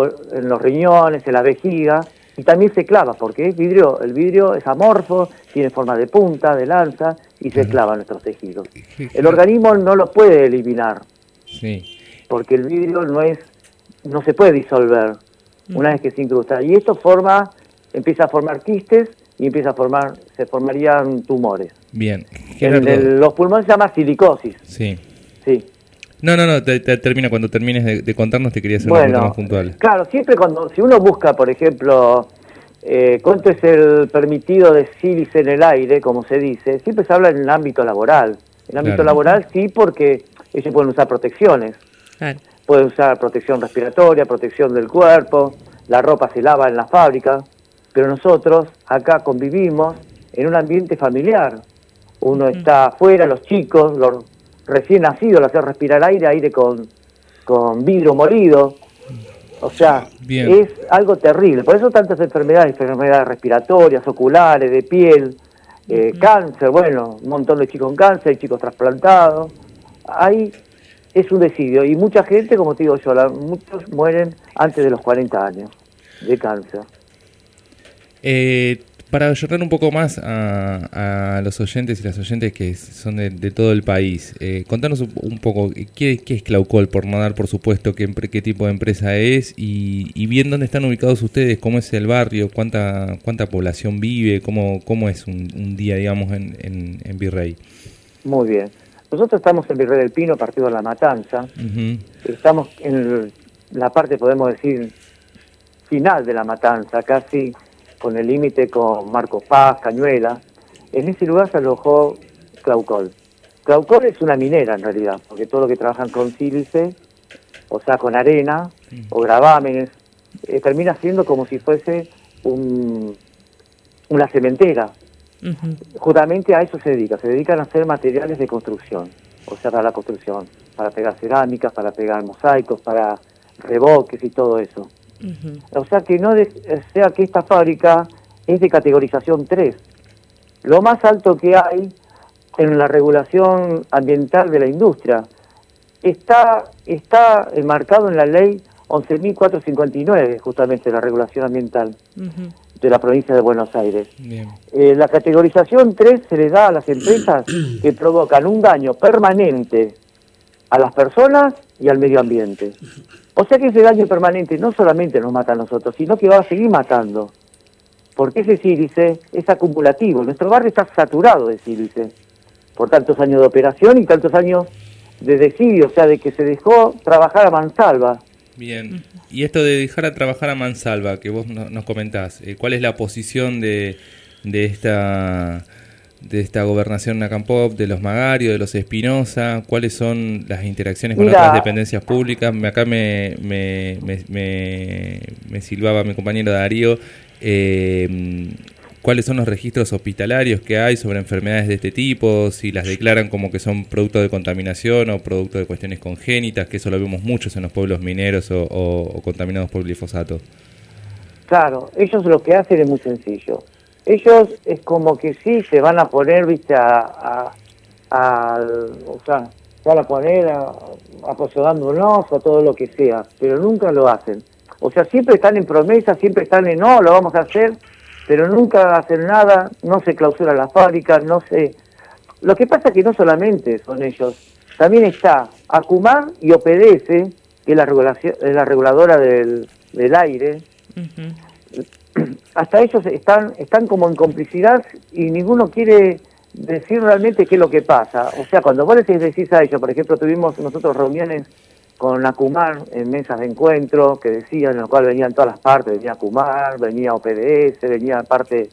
en los riñones, en la vejiga, y también se clava, porque es vidrio, el vidrio es amorfo, tiene forma de punta, de lanza, y se clava en nuestros tejidos. El organismo no lo puede eliminar, Sí. porque el vidrio no es, no se puede disolver una vez que se incrusta. Y esto forma, empieza a formar quistes y empieza a formar, se formarían tumores. Bien. En el- los pulmones se llama silicosis. Sí. No, no, no, te- te- termina. Cuando termines de, de contarnos te quería hacer una pregunta Bueno, más puntual. claro, siempre cuando, si uno busca, por ejemplo, eh, cuánto es el permitido de sílice en el aire, como se dice, siempre se habla en el ámbito laboral. En el ámbito Claro. laboral sí, porque ellos pueden usar protecciones. Pueden usar protección respiratoria, protección del cuerpo, la ropa se lava en la fábrica, pero nosotros acá convivimos en un ambiente familiar. Uno está afuera, los chicos, los recién nacidos, los hace respirar aire, aire con, con vidrio molido. O sea, Bien. es algo terrible. Por eso tantas enfermedades, enfermedades respiratorias, oculares, de piel, eh, cáncer, bueno, un montón de chicos con cáncer, chicos trasplantados. Ahí es un decidio. Y mucha gente, como te digo yo, la- muchos mueren antes de los 40 años de cáncer. Eh, para ayudar un poco más a, a los oyentes y las oyentes que son de, de todo el país, eh, contanos un, un poco ¿qué, qué es Claucol, por no dar por supuesto qué, tipo de empresa es y, y bien dónde están ubicados ustedes, cómo es el barrio, cuánta cuánta población vive, cómo, cómo es un, un día, digamos, en, en, en Virrey. Muy bien. Nosotros estamos en Virrey del Pino, partido de La Matanza. Estamos en la parte, podemos decir, final de La Matanza, casi con el límite con Marcos Paz, Cañuela. En ese lugar se alojó Claucol. Claucol es una minera en realidad, porque todo lo que trabajan con sílice, o sea, con arena o gravámenes, eh, termina siendo como si fuese un- una cementera. Justamente a eso se dedica, se dedican a hacer materiales de construcción, o sea, para la construcción, para pegar cerámicas, para pegar mosaicos, para reboques y todo eso. O sea que no de- o sea que esta fábrica es de categorización 3. Lo más alto que hay en la regulación ambiental de la industria está está enmarcado en la ley 11.459, justamente la regulación ambiental de la provincia de Buenos Aires. Bien. Eh, la categorización 3 se le da a las empresas que provocan un daño permanente a las personas y al medio ambiente. O sea que ese daño permanente no solamente nos mata a nosotros, sino que va a seguir matando. Porque ese sílice es acumulativo. Nuestro barrio está saturado de sílice por tantos años de operación y tantos años de desidio, o sea, de que se dejó trabajar a mansalva. Bien. Y esto de dejar a trabajar a mansalva, que vos no- nos comentás, eh, ¿cuál es la posición de, de esta de esta gobernación Nacampop, de los Magario, de los Espinosa? ¿Cuáles son las interacciones con Mira. otras dependencias públicas? Acá me, me, me, me- me silbaba mi compañero Darío. eh, ¿Cuáles son los registros hospitalarios que hay sobre enfermedades de este tipo? Si las declaran como que son producto de contaminación o producto de cuestiones congénitas, que eso lo vemos muchos en los pueblos mineros o, o- o contaminados por glifosato. Claro, ellos lo que hacen es muy sencillo. Ellos es como que sí se van a poner, viste, a, a, al- o sea, se van a poner a, apoyándonos o todo lo que sea, pero nunca lo hacen. O sea, siempre están en promesa, siempre están en no, lo vamos a hacer, pero nunca hacen nada, no se clausura la fábrica, no se... Lo que pasa es que no solamente son ellos, también está Acumar y OPDS, que es la, regulación, es la reguladora del, del aire, hasta ellos están, están como en complicidad y ninguno quiere decir realmente qué es lo que pasa. O sea, cuando vos les decís a ellos, por ejemplo, tuvimos nosotros reuniones con Acumar en mesas de encuentro que decían, en lo cual venían todas las partes, venía Acumar, venía OPDS, venía parte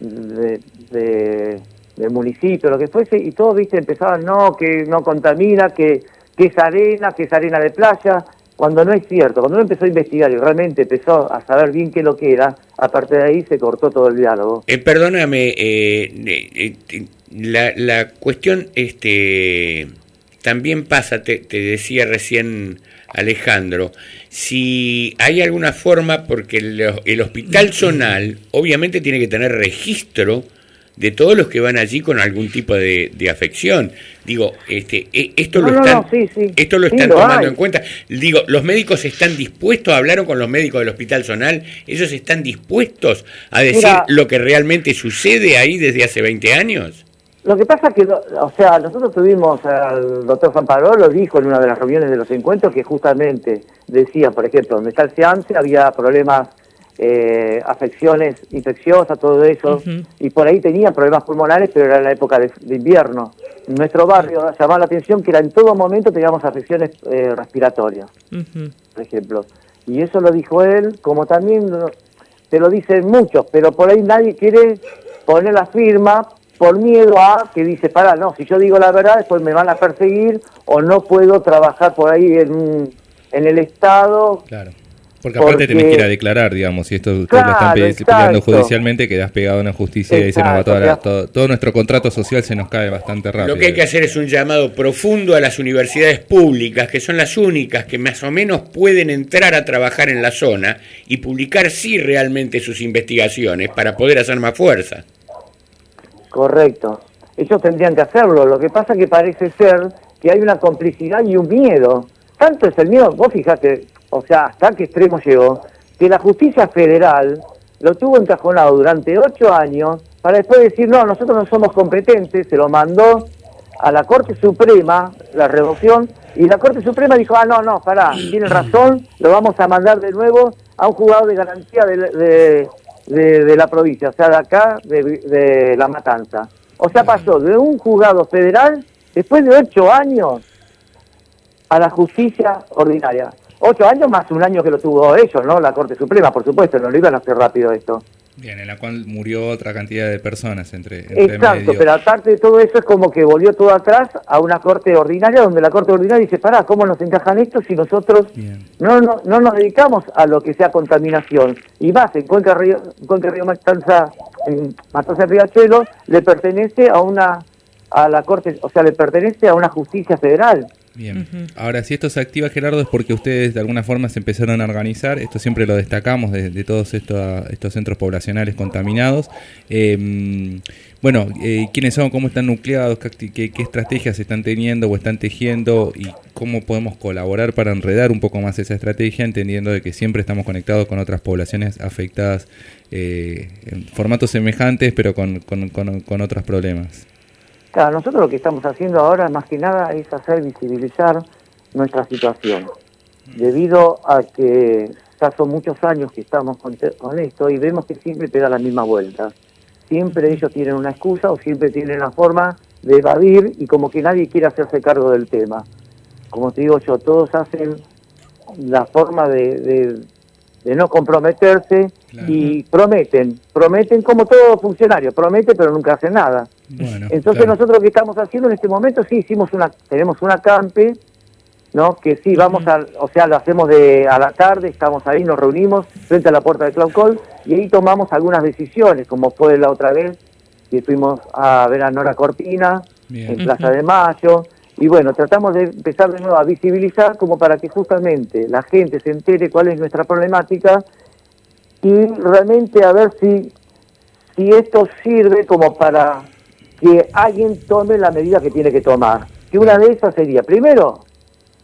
de, de- del municipio, lo que fuese, y todos, viste, empezaban, no, que no contamina, que, que es arena, que es arena de playa, cuando no es cierto. Cuando uno empezó a investigar y realmente empezó a saber bien qué lo que era, aparte de ahí se cortó todo el diálogo. Eh, perdóname, eh, eh, eh, la, cuestión este, también pasa, te, te decía recién Alejandro, si hay alguna forma, porque el, el hospital zonal obviamente tiene que tener registro de todos los que van allí con algún tipo de, de afección. Digo, este, e- esto No, lo están, no, sí, sí. esto lo Sí, están lo tomando hay. en cuenta. Digo, los médicos están dispuestos, hablaron con los médicos del hospital zonal, ellos están dispuestos a decir Mira. lo que realmente sucede ahí desde hace 20 años. Lo que pasa que, o sea, nosotros tuvimos al doctor Zamparó, lo dijo en una de las reuniones de los encuentros, que justamente decía, por ejemplo, donde está el había problemas, eh, afecciones infecciosas, todo eso, y por ahí tenía problemas pulmonares, pero era en la época de, de invierno. En nuestro barrio llamaba la atención que era en todo momento teníamos afecciones eh, respiratorias, por ejemplo. Y eso lo dijo él, como también te lo dicen muchos, pero por ahí nadie quiere poner la firma por miedo a que dice, para, no, si yo digo la verdad, después me van a perseguir o no puedo trabajar por ahí en, un- en el Estado. Claro. Porque aparte tenés que ir a declarar, digamos, si esto ustedes lo están Claro, pe- peleando exacto. judicialmente, quedás pegado en la justicia y ahí se nos va Exacto, toda la- todo nuestro contrato social se nos cae bastante rápido. Lo que hay que hacer es un llamado profundo a las universidades públicas, que son las únicas que más o menos pueden entrar a trabajar en la zona y publicar sí realmente sus investigaciones para poder hacer más fuerza. Correcto. Ellos tendrían que hacerlo. Lo que pasa que parece ser que hay una complicidad y un miedo. Tanto es el miedo, vos fijate, o sea, hasta qué extremo llegó, que la justicia federal lo tuvo encajonado durante ocho años para después decir, no, nosotros no somos competentes, se lo mandó a la Corte Suprema, la revocación, y la Corte Suprema dijo, ah, no, no, pará, tienen razón, lo vamos a mandar de nuevo a un juzgado de garantía de, de- de- la provincia, o sea, de acá, de, de La Matanza. O sea, pasó de un juzgado federal, después de ocho años, a la justicia ordinaria. Ocho años más un año que lo tuvo ellos, ¿no? La Corte Suprema, por supuesto, no lo iban a hacer rápido esto. Bien, en la cual murió otra cantidad de personas entre, entre Exacto, pero aparte de todo eso es como que volvió todo atrás a una corte ordinaria donde la corte ordinaria dice, pará, ¿cómo nos encajan esto si nosotros no, no, no nos dedicamos a lo que sea contaminación? Y más, en Cuenca Río, en Cuenca Río Matanza, en Matanza Riachuelo, le pertenece a una, a la corte, o sea, le pertenece a una justicia federal. Bien. Ahora, si esto se activa, Gerardo, es porque ustedes de alguna forma se empezaron a organizar. Esto siempre lo destacamos de, de todos estos, estos centros poblacionales contaminados. Eh, bueno, eh, ¿quiénes son? ¿Cómo están nucleados? ¿Qué, qué- qué estrategias están teniendo o están tejiendo? ¿Y cómo podemos colaborar para enredar un poco más esa estrategia, entendiendo de que siempre estamos conectados con otras poblaciones afectadas eh, en formatos semejantes, pero con, con, con- con otros problemas? Claro, nosotros lo que estamos haciendo ahora más que nada es hacer visibilizar nuestra situación, debido a que ya son muchos años que estamos con, esto y vemos que siempre te da la misma vuelta. Siempre ellos tienen una excusa o siempre tienen la forma de evadir y como que nadie quiere hacerse cargo del tema. Como te digo yo, todos hacen la forma de, de- de no comprometerse y prometen, prometen como todo funcionario, promete pero nunca hacen nada. Bueno, Entonces claro. nosotros que estamos haciendo en este momento, sí hicimos una, tenemos una campe, ¿no? Que sí, vamos a, o sea, lo hacemos de a la tarde, estamos ahí, nos reunimos frente a la puerta de Claucol y ahí tomamos algunas decisiones, como fue la otra vez, que fuimos a ver a Nora Cortina en Plaza de Mayo, y bueno, tratamos de empezar de nuevo a visibilizar como para que justamente la gente se entere cuál es nuestra problemática y realmente a ver si, si esto sirve como para que alguien tome la medida que tiene que tomar. Que una de esas sería, primero,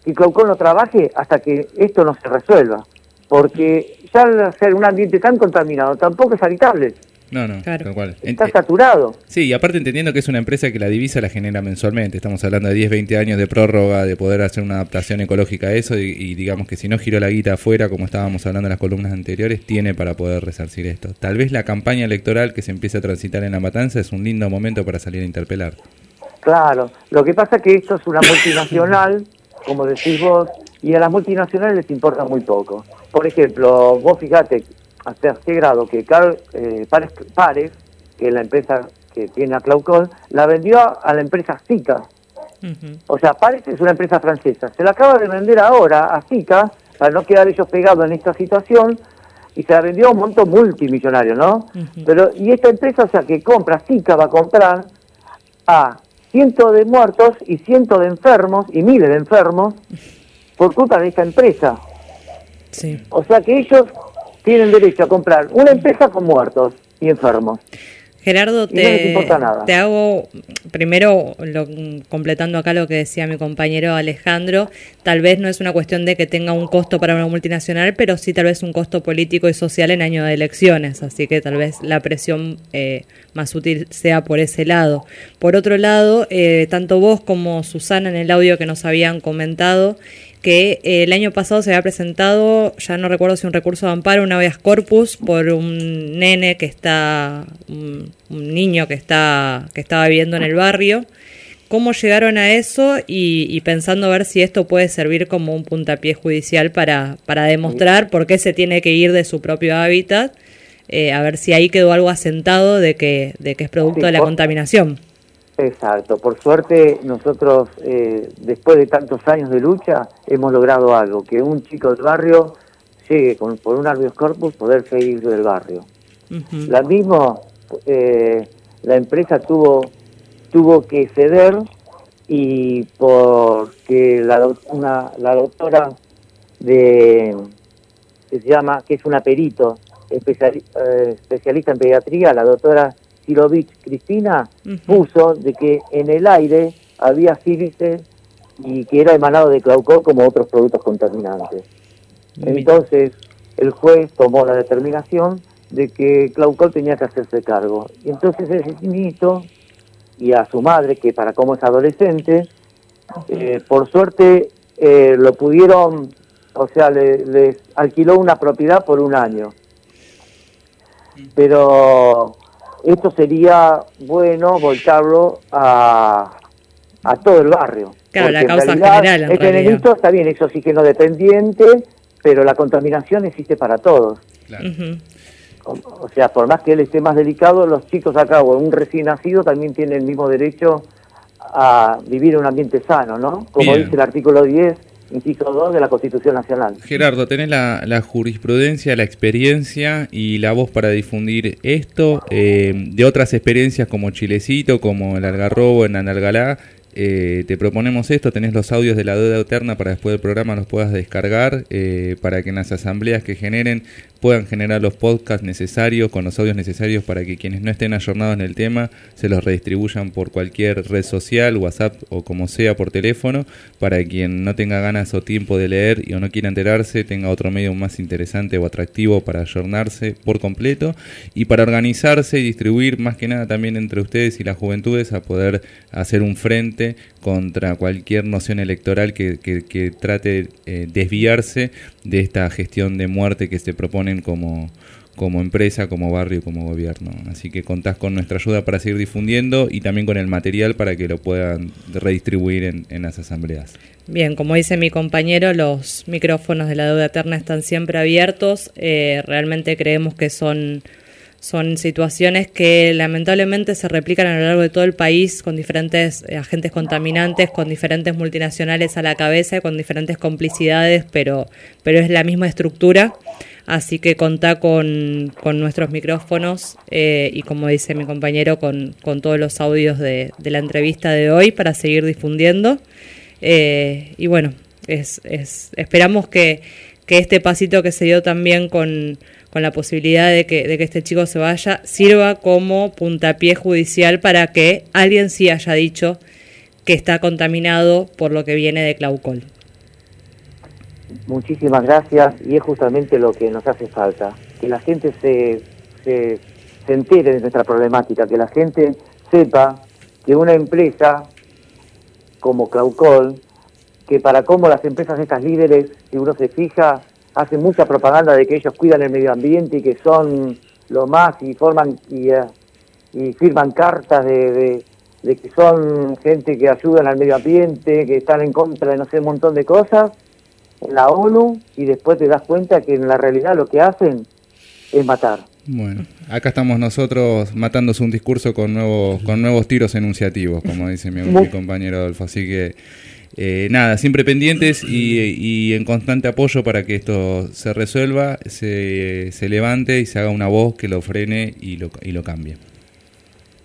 que Claucol no trabaje hasta que esto no se resuelva, porque ya al hacer un ambiente tan contaminado tampoco es habitable, No, no, tal cual. está saturado. Sí, y aparte entendiendo que es una empresa que la divisa la genera mensualmente. Estamos hablando de 10, 20 años de prórroga, de poder hacer una adaptación ecológica a eso y, y digamos que si no giró la guita afuera, como estábamos hablando en las columnas anteriores, tiene para poder resarcir esto. Tal vez la campaña electoral que se empieza a transitar en la matanza es un lindo momento para salir a interpelar. Claro, lo que pasa es que esto es una multinacional, como decís vos, y a las multinacionales les importa muy poco. Por ejemplo, vos fíjate hasta qué grado que Carl eh, Pares, Pares, que es la empresa que tiene a Claucol, la vendió a la empresa Zika. O sea, Pares es una empresa francesa. Se la acaba de vender ahora a Zika, para no quedar ellos pegados en esta situación, y se la vendió a un monto multimillonario, ¿no? Pero, y esta empresa, o sea, que compra, Zika va a comprar a cientos de muertos y cientos de enfermos y miles de enfermos por culpa de esta empresa. Sí. O sea que ellos tienen derecho a comprar una empresa con muertos y enfermos. Gerardo, no te, nada. te hago primero, lo- completando acá lo que decía mi compañero Alejandro, tal vez no es una cuestión de que tenga un costo para una multinacional, pero sí tal vez un costo político y social en año de elecciones, así que tal vez la presión eh, más útil sea por ese lado. Por otro lado, eh, tanto vos como Susana en el audio que nos habían comentado, que eh, el año pasado se había presentado, ya no recuerdo si un recurso de amparo, una habeas corpus por un nene que está, un, un niño que está, que estaba viviendo en el barrio. ¿Cómo llegaron a eso y, y pensando a ver si esto puede servir como un puntapié judicial para, para demostrar por qué se tiene que ir de su propio hábitat? Eh, a ver si ahí quedó algo asentado de que, de que es producto de la contaminación. Exacto. Por suerte, nosotros, eh, después de tantos años de lucha, hemos logrado algo, que un chico del barrio llegue con, por un habeas corpus poder seguir del barrio. La mismo, eh, la empresa tuvo tuvo que ceder y porque la, una, la doctora de que se llama, que es una perito especiali- eh, especialista en pediatría, la doctora Silovich Cristina, puso de que en el aire había sílice y que era emanado de Claucol como otros productos contaminantes. Entonces, el juez tomó la determinación de que Claucol tenía que hacerse cargo. Y entonces ese niñito y a su madre, que para como es adolescente, eh, por suerte eh, lo pudieron, o sea, le- les alquiló una propiedad por un año. Pero esto sería bueno volcarlo a, a todo el barrio. Claro, la en causa realidad general, en Este realidad. está bien, es oxígeno dependiente, pero la contaminación existe para todos. Ujú. O, o sea, por más que él esté más delicado, los chicos acá o un recién nacido también tienen el mismo derecho a vivir en un ambiente sano, ¿no? Como Bien. dice el artículo 10, inciso 2 de la Constitución Nacional. Gerardo, tenés la, jurisprudencia, la experiencia y la voz para difundir esto eh, de otras experiencias como Chilecito, como el Algarrobo en Analgalá. eh, te proponemos esto, tenés los audios de la deuda eterna para después del programa los puedas descargar eh, para que en las asambleas que generen puedan generar los podcasts necesarios con los audios necesarios para que quienes no estén ayornados en el tema se los redistribuyan por cualquier red social, WhatsApp o como sea por teléfono para quien no tenga ganas o tiempo de leer y o no quiera enterarse tenga otro medio más interesante o atractivo para ayornarse por completo y para organizarse y distribuir más que nada también entre ustedes y las juventudes a poder hacer un frente contra cualquier noción electoral que, que- trate eh, desviarse de esta gestión de muerte que se como, como empresa, como barrio, como gobierno. Así que contás con nuestra ayuda para seguir difundiendo y también con el material para que lo puedan redistribuir en, en las asambleas. Bien, como dice mi compañero, los micrófonos de la deuda eterna están siempre abiertos. Eh, realmente creemos que son, son situaciones que lamentablemente se replican a lo largo de todo el país con diferentes agentes contaminantes, con diferentes multinacionales a la cabeza con diferentes complicidades, pero, pero es la misma estructura. Así que contá con, con nuestros micrófonos eh, y como dice mi compañero, con, con todos los audios de, de la entrevista de hoy para seguir difundiendo. Eh, y bueno, es, es, esperamos que, que este pasito que se dio también con, con la posibilidad de que, de que este chico se vaya sirva como puntapié judicial para que alguien sí haya dicho que está contaminado por lo que viene de Claucol. Muchísimas gracias y es justamente lo que nos hace falta, que la gente se, se, entere de nuestra problemática, que la gente sepa que una empresa como Claucol, que para cómo las empresas estas líderes, si uno se fija, hacen mucha propaganda de que ellos cuidan el medio ambiente y que son lo más y forman y, eh, y firman cartas de, de- de que son gente que ayudan al medio ambiente, que están en contra de no sé un montón de cosas en la ONU y después te das cuenta que en la realidad lo que hacen es matar. Bueno, acá estamos nosotros matándose un discurso con nuevos, con nuevos tiros enunciativos, como dice mi, mi compañero Adolfo. Así que eh, nada, siempre pendientes y, y en constante apoyo para que esto se resuelva, se, se levante y se haga una voz que lo frene y lo, y lo cambie.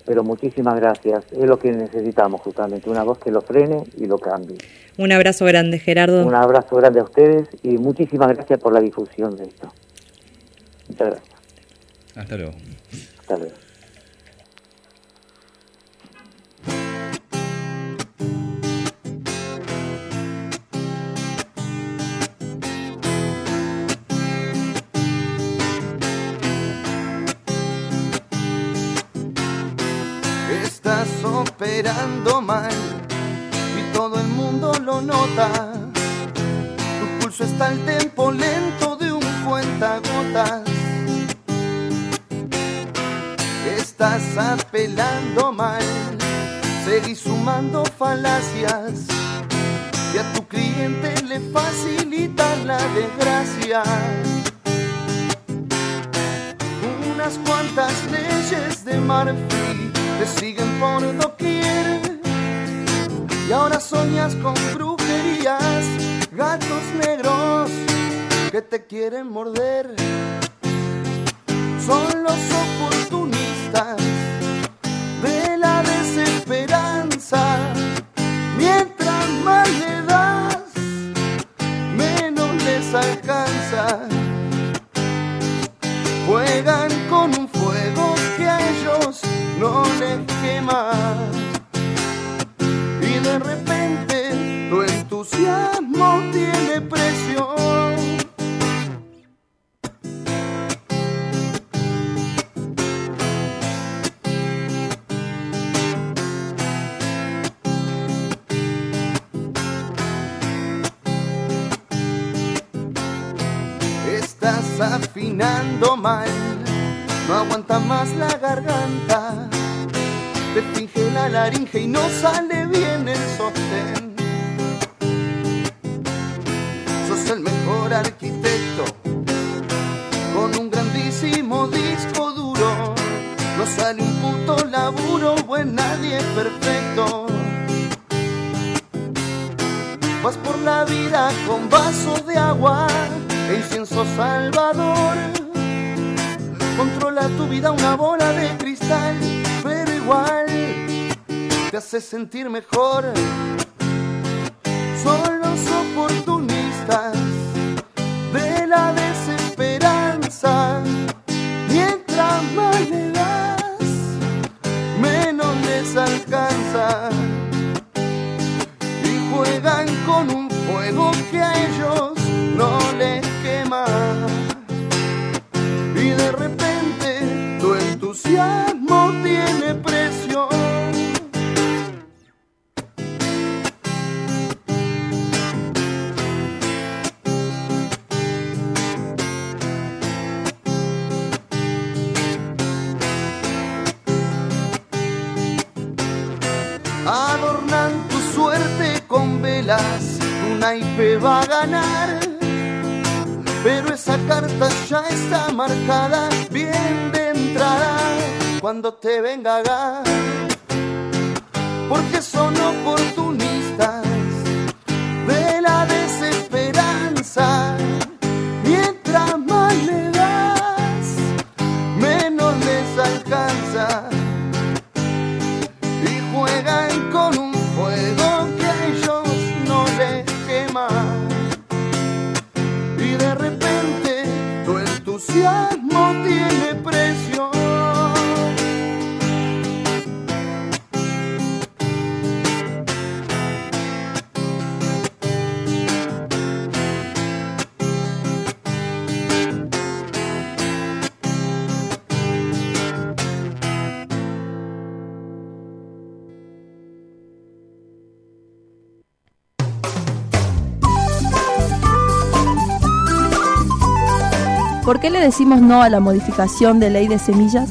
Pero muchísimas gracias. Es lo que necesitamos justamente, una voz que lo frene y lo cambie. Un abrazo grande, Gerardo. Un abrazo grande a ustedes y muchísimas gracias por la difusión de esto. Muchas gracias. Hasta luego. Hasta luego. Operando mal y todo el mundo lo nota. Tu pulso está al tempo lento de un cuentagotas. Estás apelando mal, seguís sumando falacias y a tu cliente le facilitas la desgracia. Unas cuantas leyes de marfil siguen por doquier y ahora soñas con brujerías, gatos negros que te quieren morder. Son los oportunistas de la desesperanza. Mientras más le das, menos les alcanza. Juegan ellos no les quema. Y de repente tu entusiasmo tiene precio. Estás afinando mal, no aguanta más la garganta. Te finge la laringe y no sale bien el sostén. Sos el mejor arquitecto, con un grandísimo disco duro. No sale un puto laburo, pues nadie es perfecto. Vas por la vida con vasos de agua e incienso salvador. Controla tu vida una bola de cristal, te hace sentir mejor. Son los oportunistas de la desesperanza. Mientras más le das, menos les alcanza. Y juegan con un fuego que a ellos no les quema. Y de repente cuando te venga a qué le decimos no a la modificación de ley de semillas?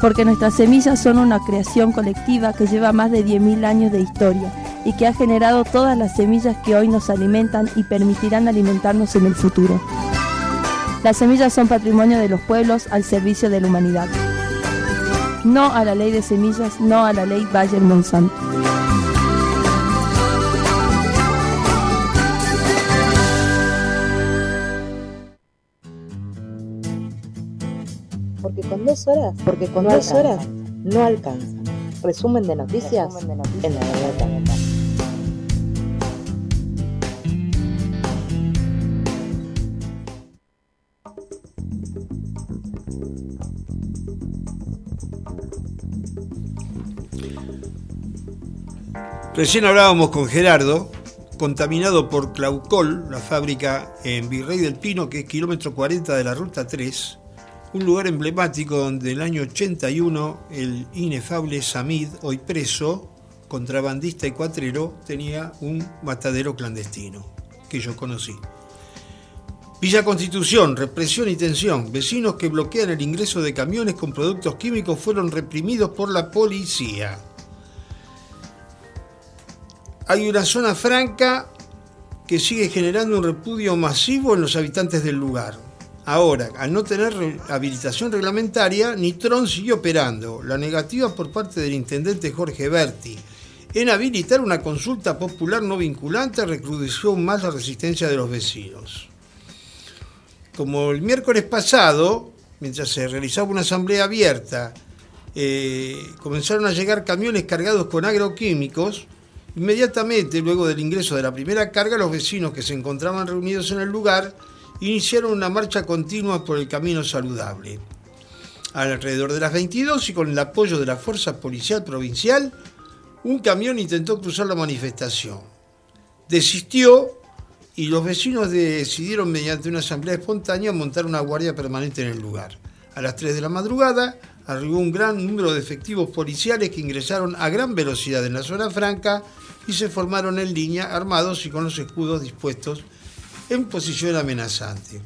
Porque nuestras semillas son una creación colectiva que lleva más de 10.000 años de historia y que ha generado todas las semillas que hoy nos alimentan y permitirán alimentarnos en el futuro. Las semillas son patrimonio de los pueblos al servicio de la humanidad. No a la ley de semillas, no a la ley Bayer con dos horas, porque con No dos alcanza. horas no alcanza. Resumen de noticias en la verdad. Recién hablábamos con Gerardo, contaminado por Claucol, la fábrica en Virrey del Pino, que es kilómetro 40 de la ruta 3, un lugar emblemático donde en el año 81 el inefable Samid, hoy preso, contrabandista y cuatrero, tenía un matadero clandestino, que yo conocí. Villa Constitución, represión y tensión. Vecinos que bloquean el ingreso de camiones con productos químicos fueron reprimidos por la policía. Hay una zona franca que sigue generando un repudio masivo en los habitantes del lugar. Ahora, al no tener habilitación reglamentaria, Nitron siguió operando. La negativa por parte del intendente Jorge Berti en habilitar una consulta popular no vinculante recrudeció más la resistencia de los vecinos. Como el miércoles pasado, mientras se realizaba una asamblea abierta, eh, comenzaron a llegar camiones cargados con agroquímicos, inmediatamente luego del ingreso de la primera carga, los vecinos que se encontraban reunidos en el lugar iniciaron una marcha continua por el camino saludable. Alrededor de las 22 y con el apoyo de la Fuerza Policial Provincial, un camión intentó cruzar la manifestación. Desistió y los vecinos decidieron mediante una asamblea espontánea montar una guardia permanente en el lugar. A las 3 de la madrugada arribó un gran número de efectivos policiales que ingresaron a gran velocidad en la zona franca y se formaron en línea armados y con los escudos dispuestos en posición amenazante.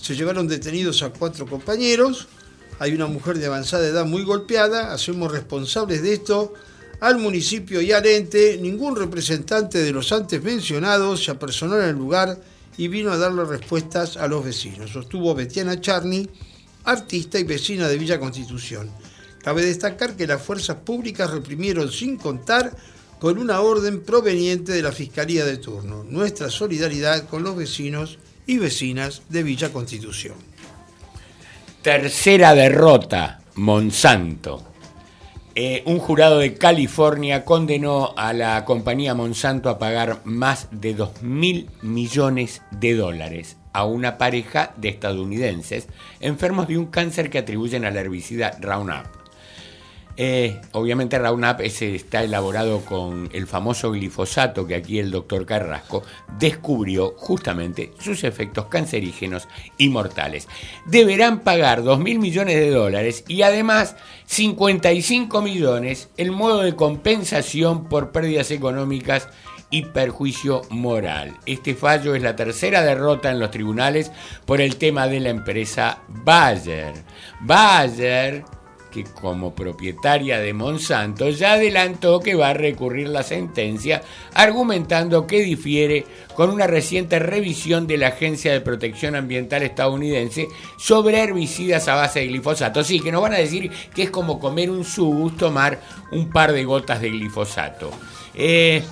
Se llevaron detenidos a cuatro compañeros, hay una mujer de avanzada edad muy golpeada, hacemos responsables de esto al municipio y al ente, ningún representante de los antes mencionados se apersonó en el lugar y vino a darle respuestas a los vecinos. Sostuvo Betiana Charny, artista y vecina de Villa Constitución. Cabe destacar que las fuerzas públicas reprimieron sin contar con una orden proveniente de la Fiscalía de turno. Nuestra solidaridad con los vecinos y vecinas de Villa Constitución. Tercera derrota, Monsanto. Eh, un jurado de California condenó a la compañía Monsanto a pagar más de 2 mil millones de dólares a una pareja de estadounidenses enfermos de un cáncer que atribuyen al herbicida Roundup. Eh, obviamente Roundup está elaborado con el famoso glifosato que aquí el doctor Carrasco descubrió justamente sus efectos cancerígenos y mortales. Deberán pagar 2 mil millones de dólares y además 55 millones el modo de compensación por pérdidas económicas y perjuicio moral. Este fallo es la tercera derrota en los tribunales por el tema de la empresa Bayer. Bayer como propietaria de Monsanto ya adelantó que va a recurrir la sentencia argumentando que difiere con una reciente revisión de la Agencia de Protección Ambiental estadounidense sobre herbicidas a base de glifosato. Sí, que nos van a decir que es como comer un sus, tomar un par de gotas de glifosato. Eh,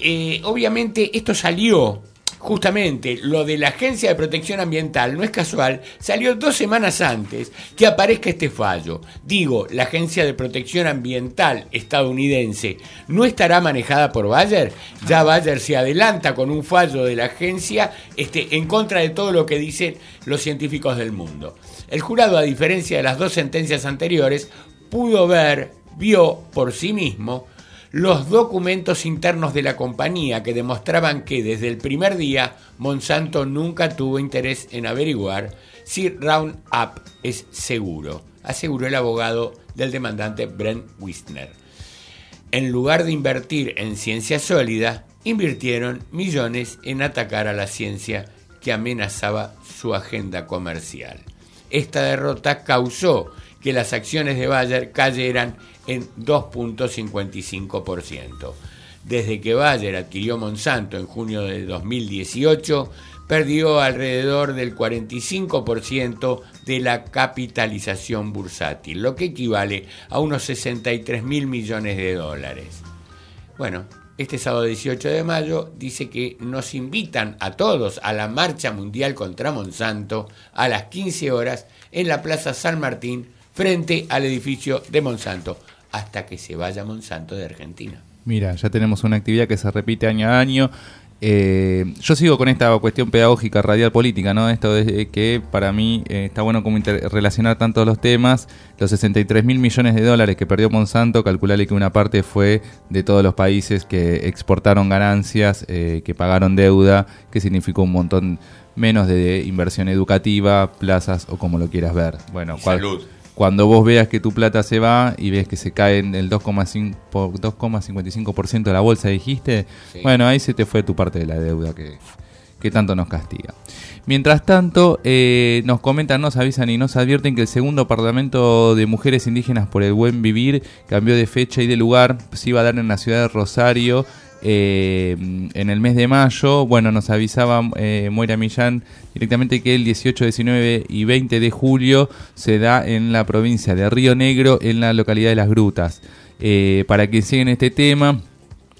eh, obviamente esto salió justamente lo de la Agencia de Protección Ambiental no es casual, salió dos semanas antes que aparezca este fallo. Digo, la Agencia de Protección Ambiental estadounidense no estará manejada por Bayer. Ya Bayer se adelanta con un fallo de la agencia este, en contra de todo lo que dicen los científicos del mundo. El jurado, a diferencia de las dos sentencias anteriores, pudo ver, vio por sí mismo, los documentos internos de la compañía que demostraban que desde el primer día Monsanto nunca tuvo interés en averiguar si Roundup es seguro, aseguró el abogado del demandante Brent Wisner. En lugar de invertir en ciencia sólida, invirtieron millones en atacar a la ciencia que amenazaba su agenda comercial. Esta derrota causó que las acciones de Bayer cayeran en 2.55%. desde que Bayer adquirió Monsanto en junio de 2018, perdió alrededor del 45% de la capitalización bursátil, lo que equivale a unos 63 mil millones de dólares. Bueno, este sábado 18 de mayo dice que nos invitan a todos a la marcha mundial contra Monsanto a las 15 horas en la Plaza San Martín frente al edificio de Monsanto hasta que se vaya Monsanto de Argentina. Mira, ya tenemos una actividad que se repite año a año. Eh, yo sigo con esta cuestión pedagógica radial política, ¿no? Esto de que para mí eh, está bueno como relacionar tanto los temas. Los 63 mil millones de dólares que perdió Monsanto, calcularle que una parte fue de todos los países que exportaron ganancias, eh, que pagaron deuda, que significó un montón menos de inversión educativa, plazas o como lo quieras ver. Bueno, Salud cuando vos veas que tu plata se va y ves que se cae en el 2,55% de la bolsa, dijiste, bueno, ahí se te fue tu parte de la deuda que, que tanto nos castiga. Mientras tanto, eh, nos comentan, nos avisan y nos advierten que el segundo Parlamento de Mujeres Indígenas por el Buen Vivir cambió de fecha y de lugar, se iba a dar en la ciudad de Rosario eh, en el mes de mayo, bueno, nos avisaba eh, Moira Millán directamente que el 18, 19 y 20 de julio se da en la provincia de Río Negro, en la localidad de Las Grutas. Eh, para quien siguen este tema,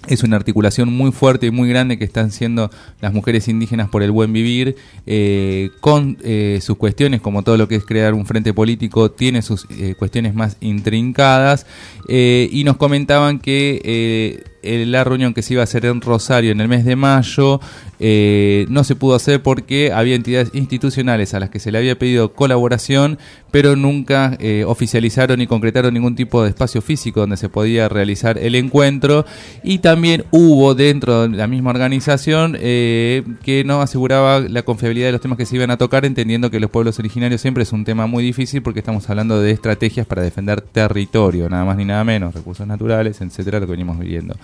es una articulación muy fuerte y muy grande que están siendo las mujeres indígenas por el buen vivir, eh, con sus cuestiones, como todo lo que es crear un frente político, tiene sus cuestiones más intrincadas, y nos comentaban que la reunión que se iba a hacer en Rosario en el mes de mayo no se pudo hacer porque había entidades institucionales a las que se le había pedido colaboración, pero nunca oficializaron ni concretaron ningún tipo de espacio físico donde se podía realizar el encuentro, y también hubo dentro de la misma organización eh, que no aseguraba la confiabilidad de los temas que se iban a tocar, entendiendo que los pueblos originarios siempre es un tema muy difícil porque estamos hablando de estrategias para defender territorio, nada más ni nada menos, recursos naturales, etcétera, lo que venimos viviendo.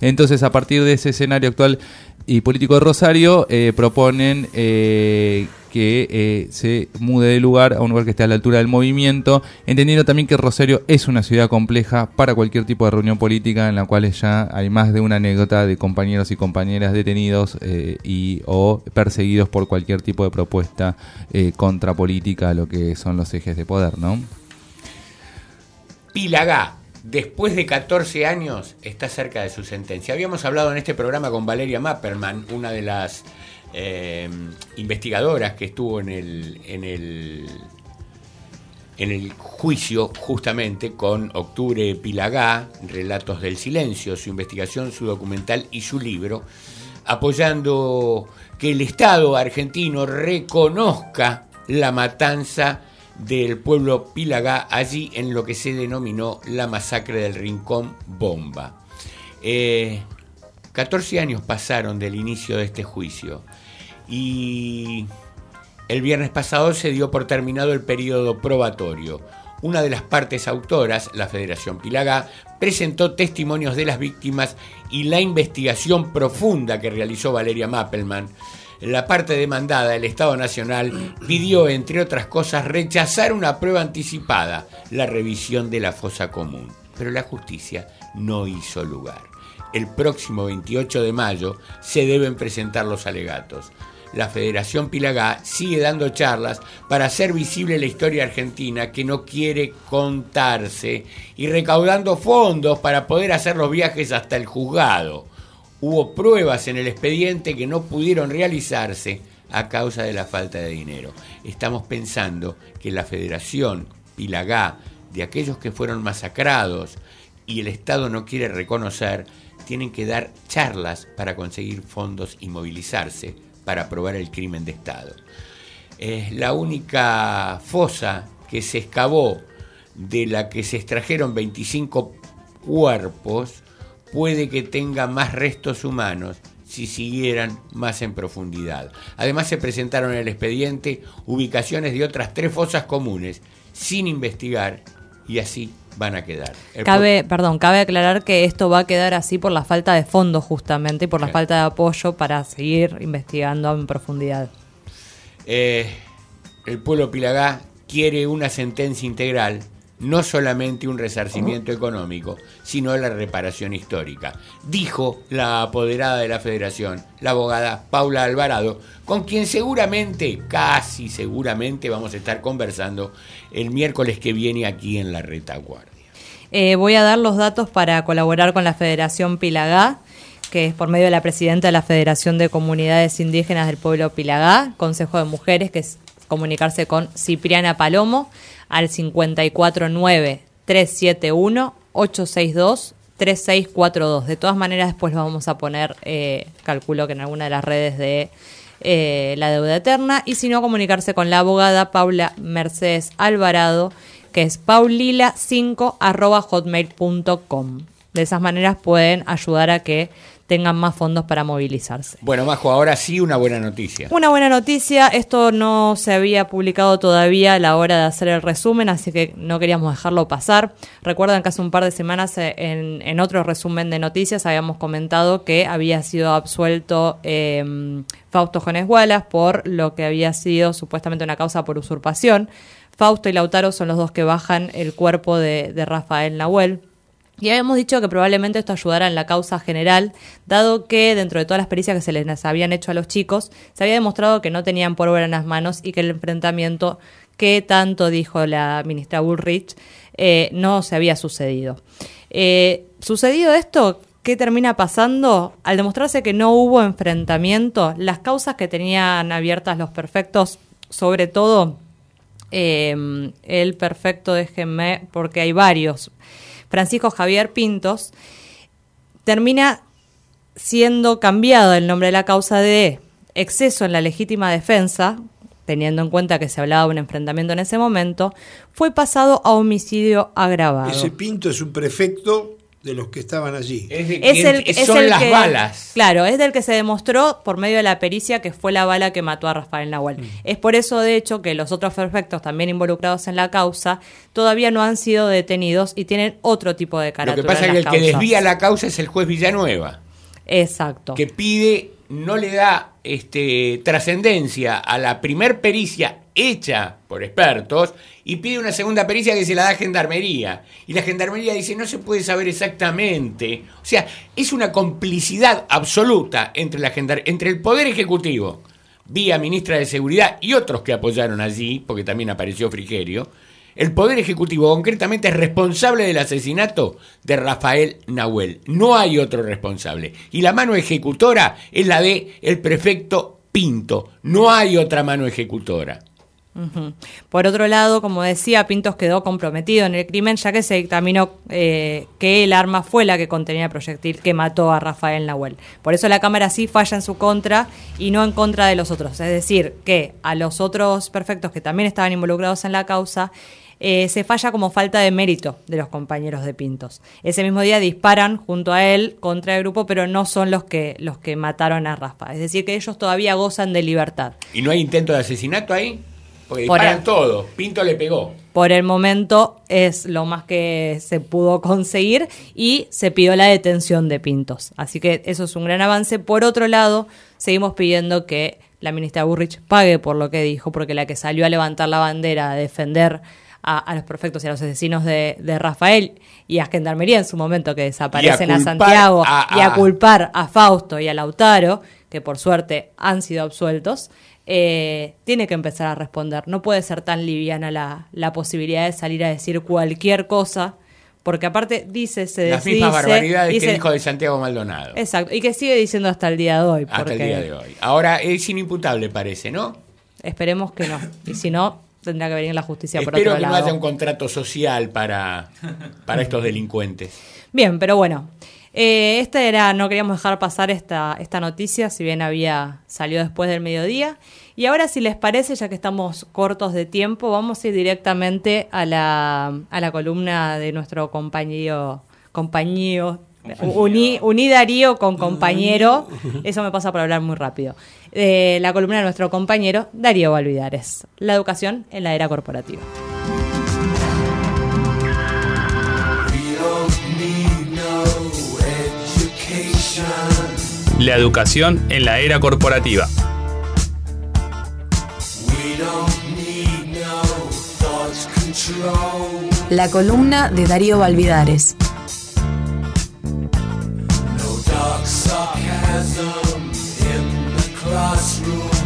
Entonces, a partir de ese escenario actual y político de Rosario, eh, proponen eh, que eh, se mude de lugar a un lugar que esté a la altura del movimiento, entendiendo también que Rosario es una ciudad compleja para cualquier tipo de reunión política en la cual ya hay más de una anécdota de compañeros y compañeras detenidos y o perseguidos por cualquier tipo de propuesta eh, contrapolítica a lo que son los ejes de poder, ¿no? Pilagá, después de 14 años, está cerca de su sentencia. Habíamos hablado en este programa con Valeria Mapperman, una de las eh, investigadoras que estuvo en el, en el en el juicio justamente con Octubre Pilagá, Relatos del Silencio, su investigación, su documental y su libro, apoyando que el Estado argentino reconozca la matanza del pueblo Pilagá allí en lo que se denominó la masacre del Rincón Bomba. Eh, 14 años pasaron del inicio de este juicio y el viernes pasado se dio por terminado el periodo probatorio. Una de las partes autoras, la Federación Pilagá, presentó testimonios de las víctimas y la investigación profunda que realizó Valeria Mappelman. La parte demandada, el Estado Nacional, pidió, entre otras cosas, rechazar una prueba anticipada, la revisión de la fosa común. Pero la justicia no hizo lugar. El próximo 28 de mayo se deben presentar los alegatos la Federación Pilagá sigue dando charlas para hacer visible la historia argentina que no quiere contarse y recaudando fondos para poder hacer los viajes hasta el juzgado. Hubo pruebas en el expediente que no pudieron realizarse a causa de la falta de dinero. Estamos pensando que la Federación Pilagá, de aquellos que fueron masacrados y el Estado no quiere reconocer, tienen que dar charlas para conseguir fondos y movilizarse para probar el crimen de Estado. Es la única fosa que se excavó de la que se extrajeron 25 cuerpos puede que tenga más restos humanos si siguieran más en profundidad. Además se presentaron en el expediente ubicaciones de otras tres fosas comunes sin investigar y así van a quedar. cabe, perdón, cabe aclarar que esto va a quedar así por la falta de fondos justamente y por la falta de apoyo para seguir investigando en profundidad. Eh, el pueblo Pilagá quiere una sentencia integral no solamente un resarcimiento económico, sino la reparación histórica, dijo la apoderada de la federación, la abogada Paula Alvarado, con quien seguramente, casi seguramente vamos a estar conversando el miércoles que viene aquí en la retaguardia. Eh, voy a dar los datos para colaborar con la Federación Pilagá, que es por medio de la presidenta de la Federación de Comunidades Indígenas del Pueblo Pilagá, Consejo de Mujeres, que es comunicarse con Cipriana Palomo al 549-371-862-3642. De todas maneras, después lo vamos a poner, eh, calculo que en alguna de las redes de eh, la deuda eterna. Y si no, comunicarse con la abogada Paula Mercedes Alvarado, que es paulila5 De esas maneras pueden ayudar a que tengan más fondos para movilizarse. Bueno, Majo, ahora sí una buena noticia. Una buena noticia, esto no se había publicado todavía a la hora de hacer el resumen, así que no queríamos dejarlo pasar. Recuerdan que hace un par de semanas eh, en, en otro resumen de noticias habíamos comentado que había sido absuelto eh, Fausto Jones Wallace por lo que había sido supuestamente una causa por usurpación. Fausto y Lautaro son los dos que bajan el cuerpo de, de Rafael Nahuel. Y habíamos dicho que probablemente esto ayudara en la causa general, dado que dentro de todas las pericias que se les habían hecho a los chicos, se había demostrado que no tenían pólvora en las manos y que el enfrentamiento que tanto dijo la ministra Bullrich eh, no se había sucedido. Eh, sucedido esto, ¿qué termina pasando? Al demostrarse que no hubo enfrentamiento, las causas que tenían abiertas los perfectos, sobre todo eh, el perfecto, déjenme, porque hay varios, Francisco Javier Pintos, termina siendo cambiado el nombre de la causa de exceso en la legítima defensa, teniendo en cuenta que se hablaba de un enfrentamiento en ese momento, fue pasado a homicidio agravado. Ese Pinto es un prefecto de los que estaban allí. Es, el, es son el las que, balas. Claro, es del que se demostró por medio de la pericia que fue la bala que mató a Rafael Nahuel. Mm. Es por eso, de hecho, que los otros perfectos también involucrados en la causa todavía no han sido detenidos y tienen otro tipo de carácter. Lo que pasa es que el causas. que desvía la causa es el juez Villanueva. Exacto. Que pide, no le da este, trascendencia a la primer pericia hecha por expertos y pide una segunda pericia que se la da Gendarmería. Y la Gendarmería dice, no se puede saber exactamente. O sea, es una complicidad absoluta entre, la entre el Poder Ejecutivo, vía Ministra de Seguridad y otros que apoyaron allí, porque también apareció Frigerio. El Poder Ejecutivo concretamente es responsable del asesinato de Rafael Nahuel. No hay otro responsable. Y la mano ejecutora es la de el prefecto Pinto. No hay otra mano ejecutora. Uh. Por otro lado, como decía, Pintos quedó comprometido en el crimen ya que se dictaminó eh, que el arma fue la que contenía el proyectil que mató a Rafael Nahuel. Por eso la Cámara sí falla en su contra y no en contra de los otros. Es decir, que a los otros perfectos que también estaban involucrados en la causa eh, se falla como falta de mérito de los compañeros de Pintos. Ese mismo día disparan junto a él contra el grupo, pero no son los que, los que mataron a Rafa. Es decir, que ellos todavía gozan de libertad. ¿Y no hay intento de asesinato ahí? Porque disparan todo. Pinto le pegó. Por el momento es lo más que se pudo conseguir y se pidió la detención de Pintos. Así que eso es un gran avance. Por otro lado, seguimos pidiendo que la ministra Burrich pague por lo que dijo, porque la que salió a levantar la bandera, a defender a, a, los perfectos y a los asesinos de, de, Rafael y a Gendarmería en su momento que desaparecen a, a, Santiago a, y a culpar a Fausto y a Lautaro, que por suerte han sido absueltos, eh, tiene que empezar a responder. No puede ser tan liviana la, la posibilidad de salir a decir cualquier cosa. Porque aparte dice, se Las dice, mismas barbaridades dice, que dijo de Santiago Maldonado. Exacto, y que sigue diciendo hasta el día de hoy. Hasta el día de hoy. Ahora es inimputable, parece, ¿no? Esperemos que no. Y si no, tendrá que venir la justicia por Espero otro que lado. no haya un contrato social para, para estos delincuentes. Bien, pero bueno. Eh, esta era, no queríamos dejar pasar esta, esta noticia, si bien había salido después del mediodía. Y ahora, si les parece, ya que estamos cortos de tiempo, vamos a ir directamente a la, a la columna de nuestro compañero, compañero Uní, uní, Darío con compañero, eso me pasa por hablar muy rápido. Eh, la columna de nuestro compañero Darío Valvidares, la educación en la era corporativa. La educación en la era corporativa. La columna de Darío Valvidares. No dark sarcasm in the classroom.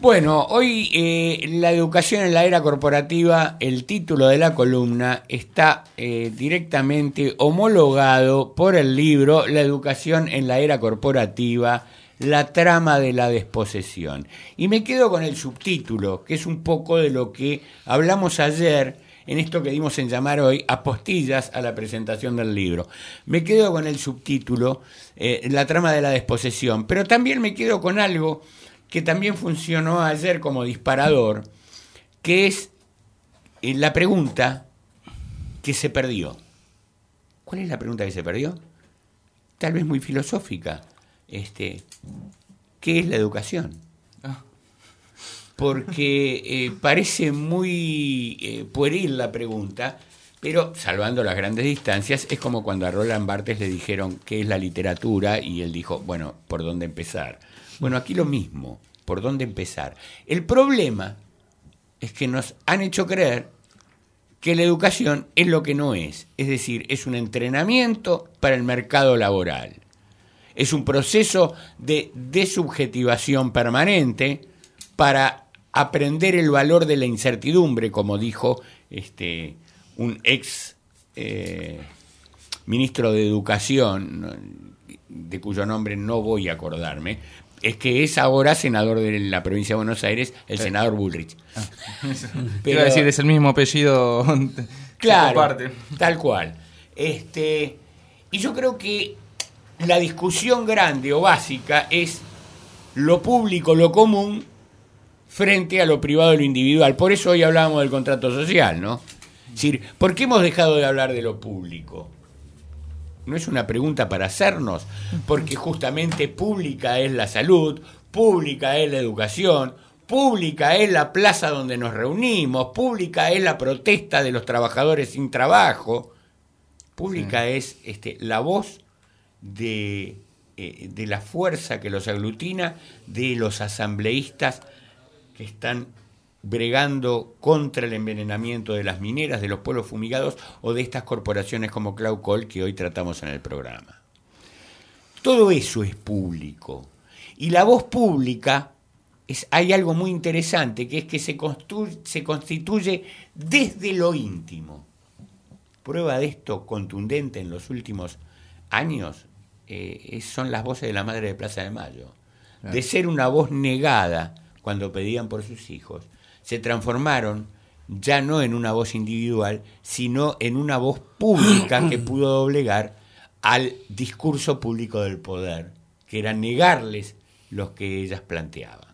Bueno, hoy eh, la educación en la era corporativa, el título de la columna está eh, directamente homologado por el libro La educación en la era corporativa, la trama de la desposesión. Y me quedo con el subtítulo, que es un poco de lo que hablamos ayer en esto que dimos en llamar hoy apostillas a la presentación del libro. Me quedo con el subtítulo, eh, la trama de la desposesión, pero también me quedo con algo que también funcionó ayer como disparador, que es eh, la pregunta que se perdió. ¿Cuál es la pregunta que se perdió? Tal vez muy filosófica. Este, ¿Qué es la educación? Porque eh, parece muy eh, pueril la pregunta, pero salvando las grandes distancias, es como cuando a Roland Barthes le dijeron qué es la literatura y él dijo, bueno, ¿por dónde empezar? Bueno, aquí lo mismo, ¿por dónde empezar? El problema es que nos han hecho creer que la educación es lo que no es, es decir, es un entrenamiento para el mercado laboral. Es un proceso de desubjetivación permanente para aprender el valor de la incertidumbre, como dijo este, un ex eh, ministro de Educación, de cuyo nombre no voy a acordarme, es que es ahora senador de la provincia de Buenos Aires, el Sí. senador Bullrich. Te iba a decir, es el mismo apellido. Claro, tal cual. Este, y yo creo que la discusión grande o básica es lo público, lo común, frente a lo privado y lo individual. Por eso hoy hablábamos del contrato social, ¿no? Es decir, ¿por qué hemos dejado de hablar de lo público? No es una pregunta para hacernos, porque justamente pública es la salud, pública es la educación, pública es la plaza donde nos reunimos, pública es la protesta de los trabajadores sin trabajo, pública es este, la voz de, eh, de la fuerza que los aglutina, de los asambleístas que están bregando contra el envenenamiento de las mineras, de los pueblos fumigados o de estas corporaciones como Claucol que hoy tratamos en el programa. Todo eso es público. Y la voz pública, es, hay algo muy interesante, que es que se, se constituye desde lo íntimo. Prueba de esto contundente en los últimos años eh, son las voces de la Madre de Plaza de Mayo. Claro. De ser una voz negada cuando pedían por sus hijos, se transformaron ya no en una voz individual, sino en una voz pública que pudo doblegar al discurso público del poder, que era negarles los que ellas planteaban.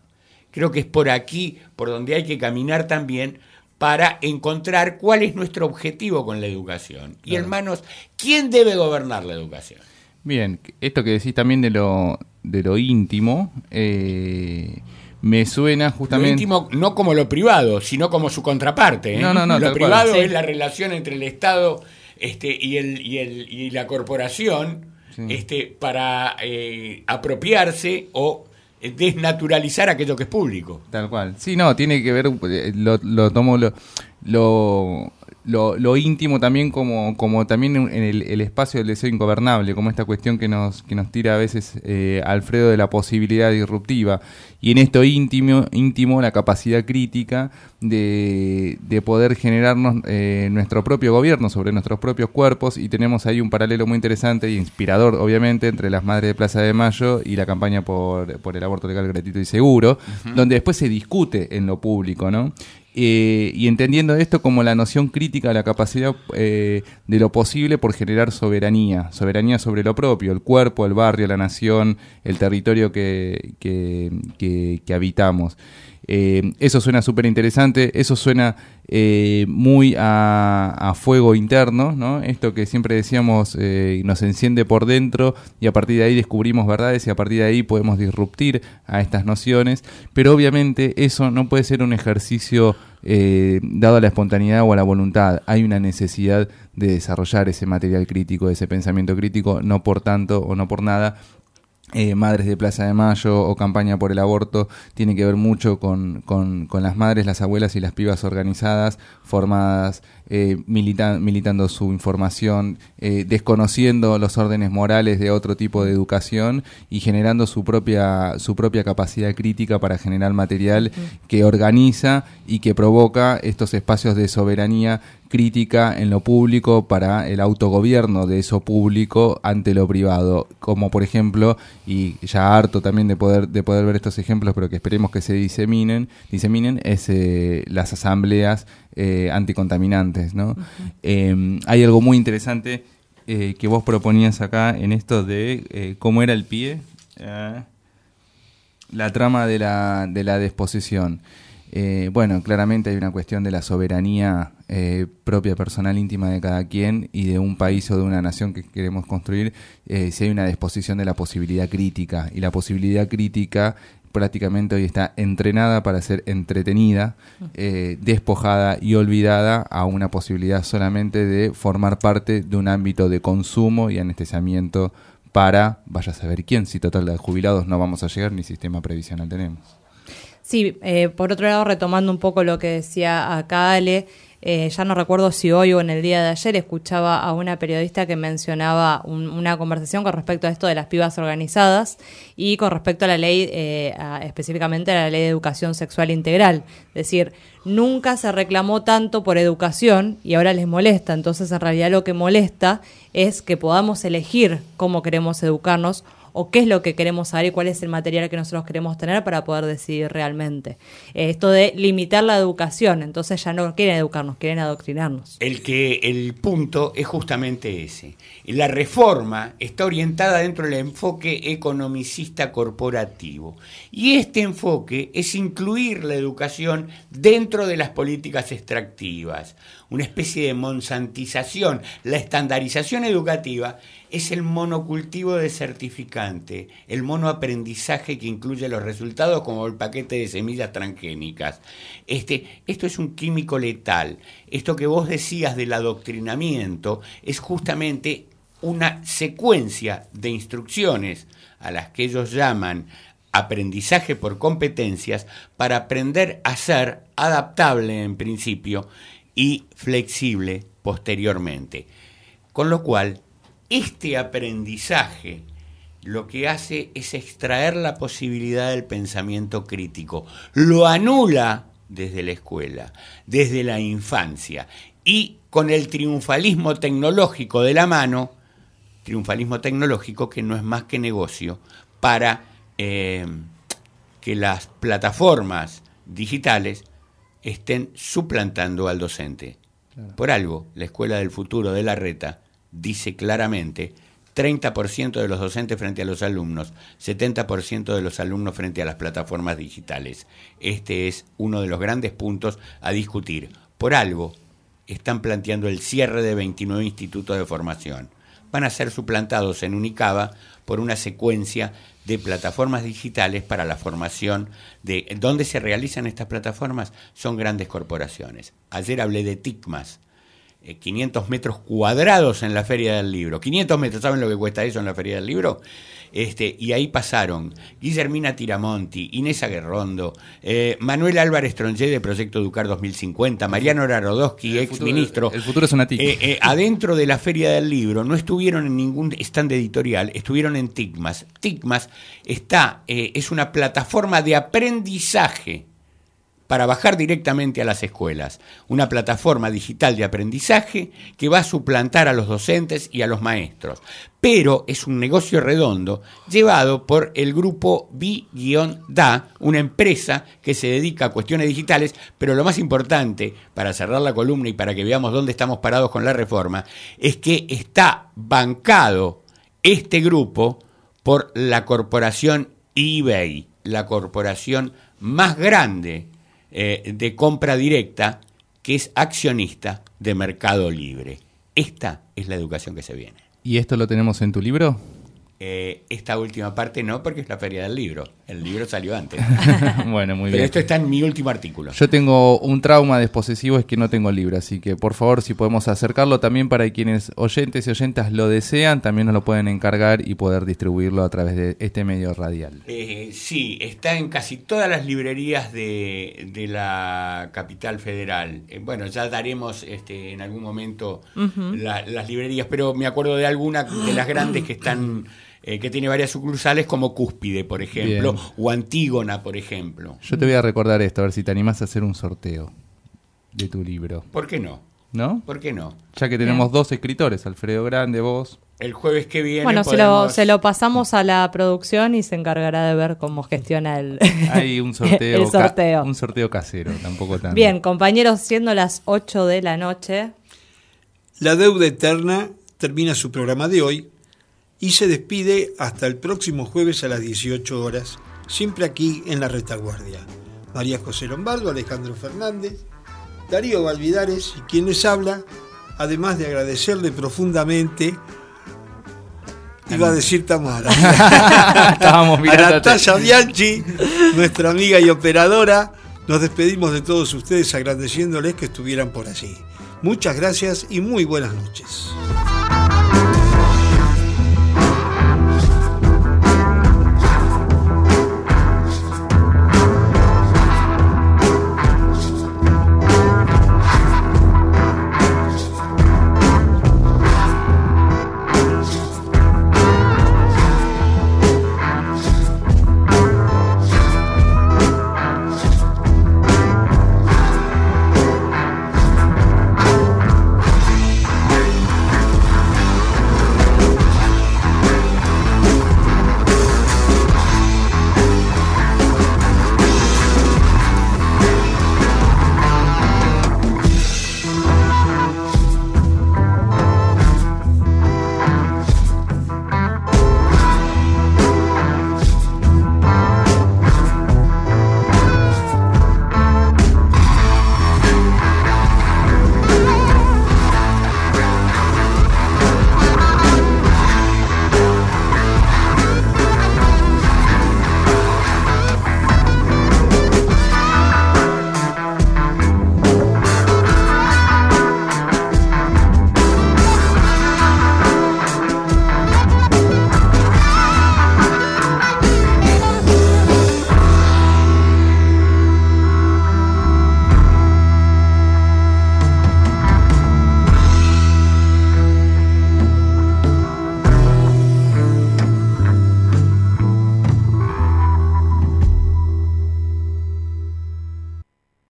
Creo que es por aquí por donde hay que caminar también para encontrar cuál es nuestro objetivo con la educación. Y hermanos, ¿quién debe gobernar la educación? Bien, esto que decís también de lo, de lo íntimo, eh, me suena Lo justamente... íntimo no como lo privado, sino como su contraparte. ¿eh? No, no, no, Lo cual. privado Sí. es la relación entre el Estado este, y, el, y, el, y la corporación Sí. este, para eh, apropiarse o eh, desnaturalizar aquello que es público. Tal cual. Sí, no, tiene que ver, lo, lo tomo lo, lo, lo, lo íntimo también como, como también en el, el espacio del deseo ingobernable, como esta cuestión que nos, que nos tira a veces eh, Alfredo de la posibilidad disruptiva. Y en esto íntimo, íntimo la capacidad crítica de, de poder generarnos eh, nuestro propio gobierno sobre nuestros propios cuerpos y tenemos ahí un paralelo muy interesante y inspirador, obviamente, entre las Madres de Plaza de Mayo y la campaña por, por el aborto legal, gratuito y seguro, donde después se discute en lo público, ¿no? Eh, y entendiendo esto como la noción crítica de la capacidad eh, de lo posible por generar soberanía, soberanía sobre lo propio, el cuerpo, el barrio, la nación, el territorio que, que, que- que habitamos. Eh, eso suena súper interesante, eso suena eh, muy a, fuego interno, ¿no? Esto que siempre decíamos eh, nos enciende por dentro y a partir de ahí descubrimos verdades y a partir de ahí podemos disruptir a estas nociones, pero obviamente eso no puede ser un ejercicio eh, dado a la espontaneidad o a la voluntad. Hay una necesidad de desarrollar ese material crítico, ese pensamiento crítico, no por tanto o no por nada eh, Madres de Plaza de Mayo o Campaña por el Aborto, tiene que ver mucho con, con, con las madres, las abuelas y las pibas organizadas, formadas, eh, milita- militando su información, eh, desconociendo los órdenes morales de otro tipo de educación y generando su propia, su propia capacidad crítica para generar material que organiza y que provoca estos espacios de soberanía crítica en lo público para el autogobierno de eso público ante lo privado, como por ejemplo, y ya harto también de poder de poder ver estos ejemplos, pero que esperemos que se diseminen, diseminen es eh, las asambleas eh, anticontaminantes, ¿no? Eh, hay algo muy interesante eh, que vos proponías acá en esto de eh, cómo era el pie, eh, la trama de la, de la disposición. Bueno, claramente hay una cuestión de la soberanía propia, personal, íntima de cada quien y de un país o de una nación que queremos construir, si hay una disposición de la posibilidad crítica. Y la posibilidad crítica prácticamente hoy está entrenada para ser entretenida, eh, despojada y olvidada a una posibilidad solamente de formar parte de un ámbito de consumo y anestesiamiento para, vaya a saber quién, si total de jubilados no vamos a llegar ni sistema previsional tenemos. Sí, eh, por otro lado, retomando un poco lo que decía acá Ale, eh, ya no recuerdo si hoy o en el día de ayer escuchaba a una periodista que mencionaba un- una conversación con respecto a esto de las pibas organizadas y con respecto a la ley, eh, específicamente a la ley de educación sexual integral. Es decir, nunca se reclamó tanto por educación y ahora les molesta. Entonces, en realidad lo que molesta es que podamos elegir cómo queremos educarnos o qué es lo que queremos saber y cuál es el material que nosotros queremos tener para poder decidir realmente. Eh, esto de limitar la educación, entonces ya no quieren educarnos, quieren adoctrinarnos. El que el punto es justamente ese. La reforma está orientada dentro del enfoque economicista corporativo. Y este enfoque es incluir la educación dentro de las políticas extractivas. Una especie de monsantización. La estandarización educativa es el monocultivo de certificante, el monoaprendizaje que incluye los resultados como el paquete de semillas transgénicas. Este, esto es un químico letal. Esto que vos decías del adoctrinamiento es justamente una secuencia de instrucciones a las que ellos llaman aprendizaje por competencias para aprender a ser adaptable en principio y flexible posteriormente. Con lo cual, este aprendizaje lo que hace es extraer la posibilidad del pensamiento crítico, lo anula desde la escuela, desde la infancia, y con el triunfalismo tecnológico de la mano, triunfalismo tecnológico que no es más que negocio para eh, que las plataformas digitales estén suplantando al docente. Por algo, la Escuela del Futuro de la Reta dice claramente 30% de los docentes frente a los alumnos, 70% de los alumnos frente a las plataformas digitales. Este es uno de los grandes puntos a discutir. Por algo, están planteando el cierre de 29 institutos de formación. Van a ser suplantados en Unicaba por una secuencia de plataformas digitales para la formación de dónde se realizan estas plataformas son grandes corporaciones. Ayer hablé de TICMAS, eh, 500 metros cuadrados en la Feria del Libro. 500 metros, ¿saben lo que cuesta eso en la Feria del Libro? Este, y ahí pasaron Guillermina Tiramonti, Inés Aguerrondo, eh, Manuel Álvarez Tronché de Proyecto Educar 2050, Mariano Rarodowski, ex ministro. el futuro es una. Eh, eh, adentro de la Feria del Libro no estuvieron en ningún stand editorial, estuvieron en TICMAS. TICMAS está, eh, es una plataforma de aprendizaje para bajar directamente a las escuelas. Una plataforma digital de aprendizaje que va a suplantar a los docentes y a los maestros. Pero es un negocio redondo llevado por el grupo B-DA, una empresa que se dedica a cuestiones digitales, pero lo más importante, para cerrar la columna y para que veamos dónde estamos parados con la reforma, es que está bancado este grupo por la corporación eBay, la corporación más grande eh, de compra directa que es accionista de Mercado Libre. Esta es la educación que se viene. ¿Y esto lo tenemos en tu libro? Eh, esta última parte no, porque es la feria del libro. El libro salió antes. bueno, muy Pero bien. esto está en mi último artículo. Yo tengo un trauma desposesivo, es que no tengo libro, así que por favor si podemos acercarlo también para quienes oyentes y oyentas lo desean, también nos lo pueden encargar y poder distribuirlo a través de este medio radial. Eh, sí, está en casi todas las librerías de, de la capital federal. Eh, bueno, ya daremos este, en algún momento la- las librerías, pero me acuerdo de alguna de las grandes que están, eh, que tiene varias sucursales como Cúspide, por ejemplo, Bien. o Antígona, por ejemplo. Yo te voy a recordar esto, a ver si te animás a hacer un sorteo de tu libro. ¿Por qué no? ¿No? ¿Por qué no? Ya que tenemos dos escritores, Alfredo Grande, vos. El jueves que viene Bueno, se lo, podemos- se lo pasamos a la producción y se encargará de ver cómo gestiona el, Hay un sorteo, el sorteo. un sorteo casero, tampoco tan. Bien, compañeros, siendo las 8 de la noche, La deuda eterna termina su programa de hoy y se despide hasta el próximo jueves a las 18 horas, siempre aquí en la retaguardia. María José Lombardo, Alejandro Fernández, Darío Valvidares y quien les habla, además de agradecerle profundamente, iba a decir Tamara, Estábamos a mirándote. Natalia Bianchi, nuestra amiga y operadora, nos despedimos de todos ustedes agradeciéndoles que estuvieran por allí. Muchas gracias y muy buenas noches.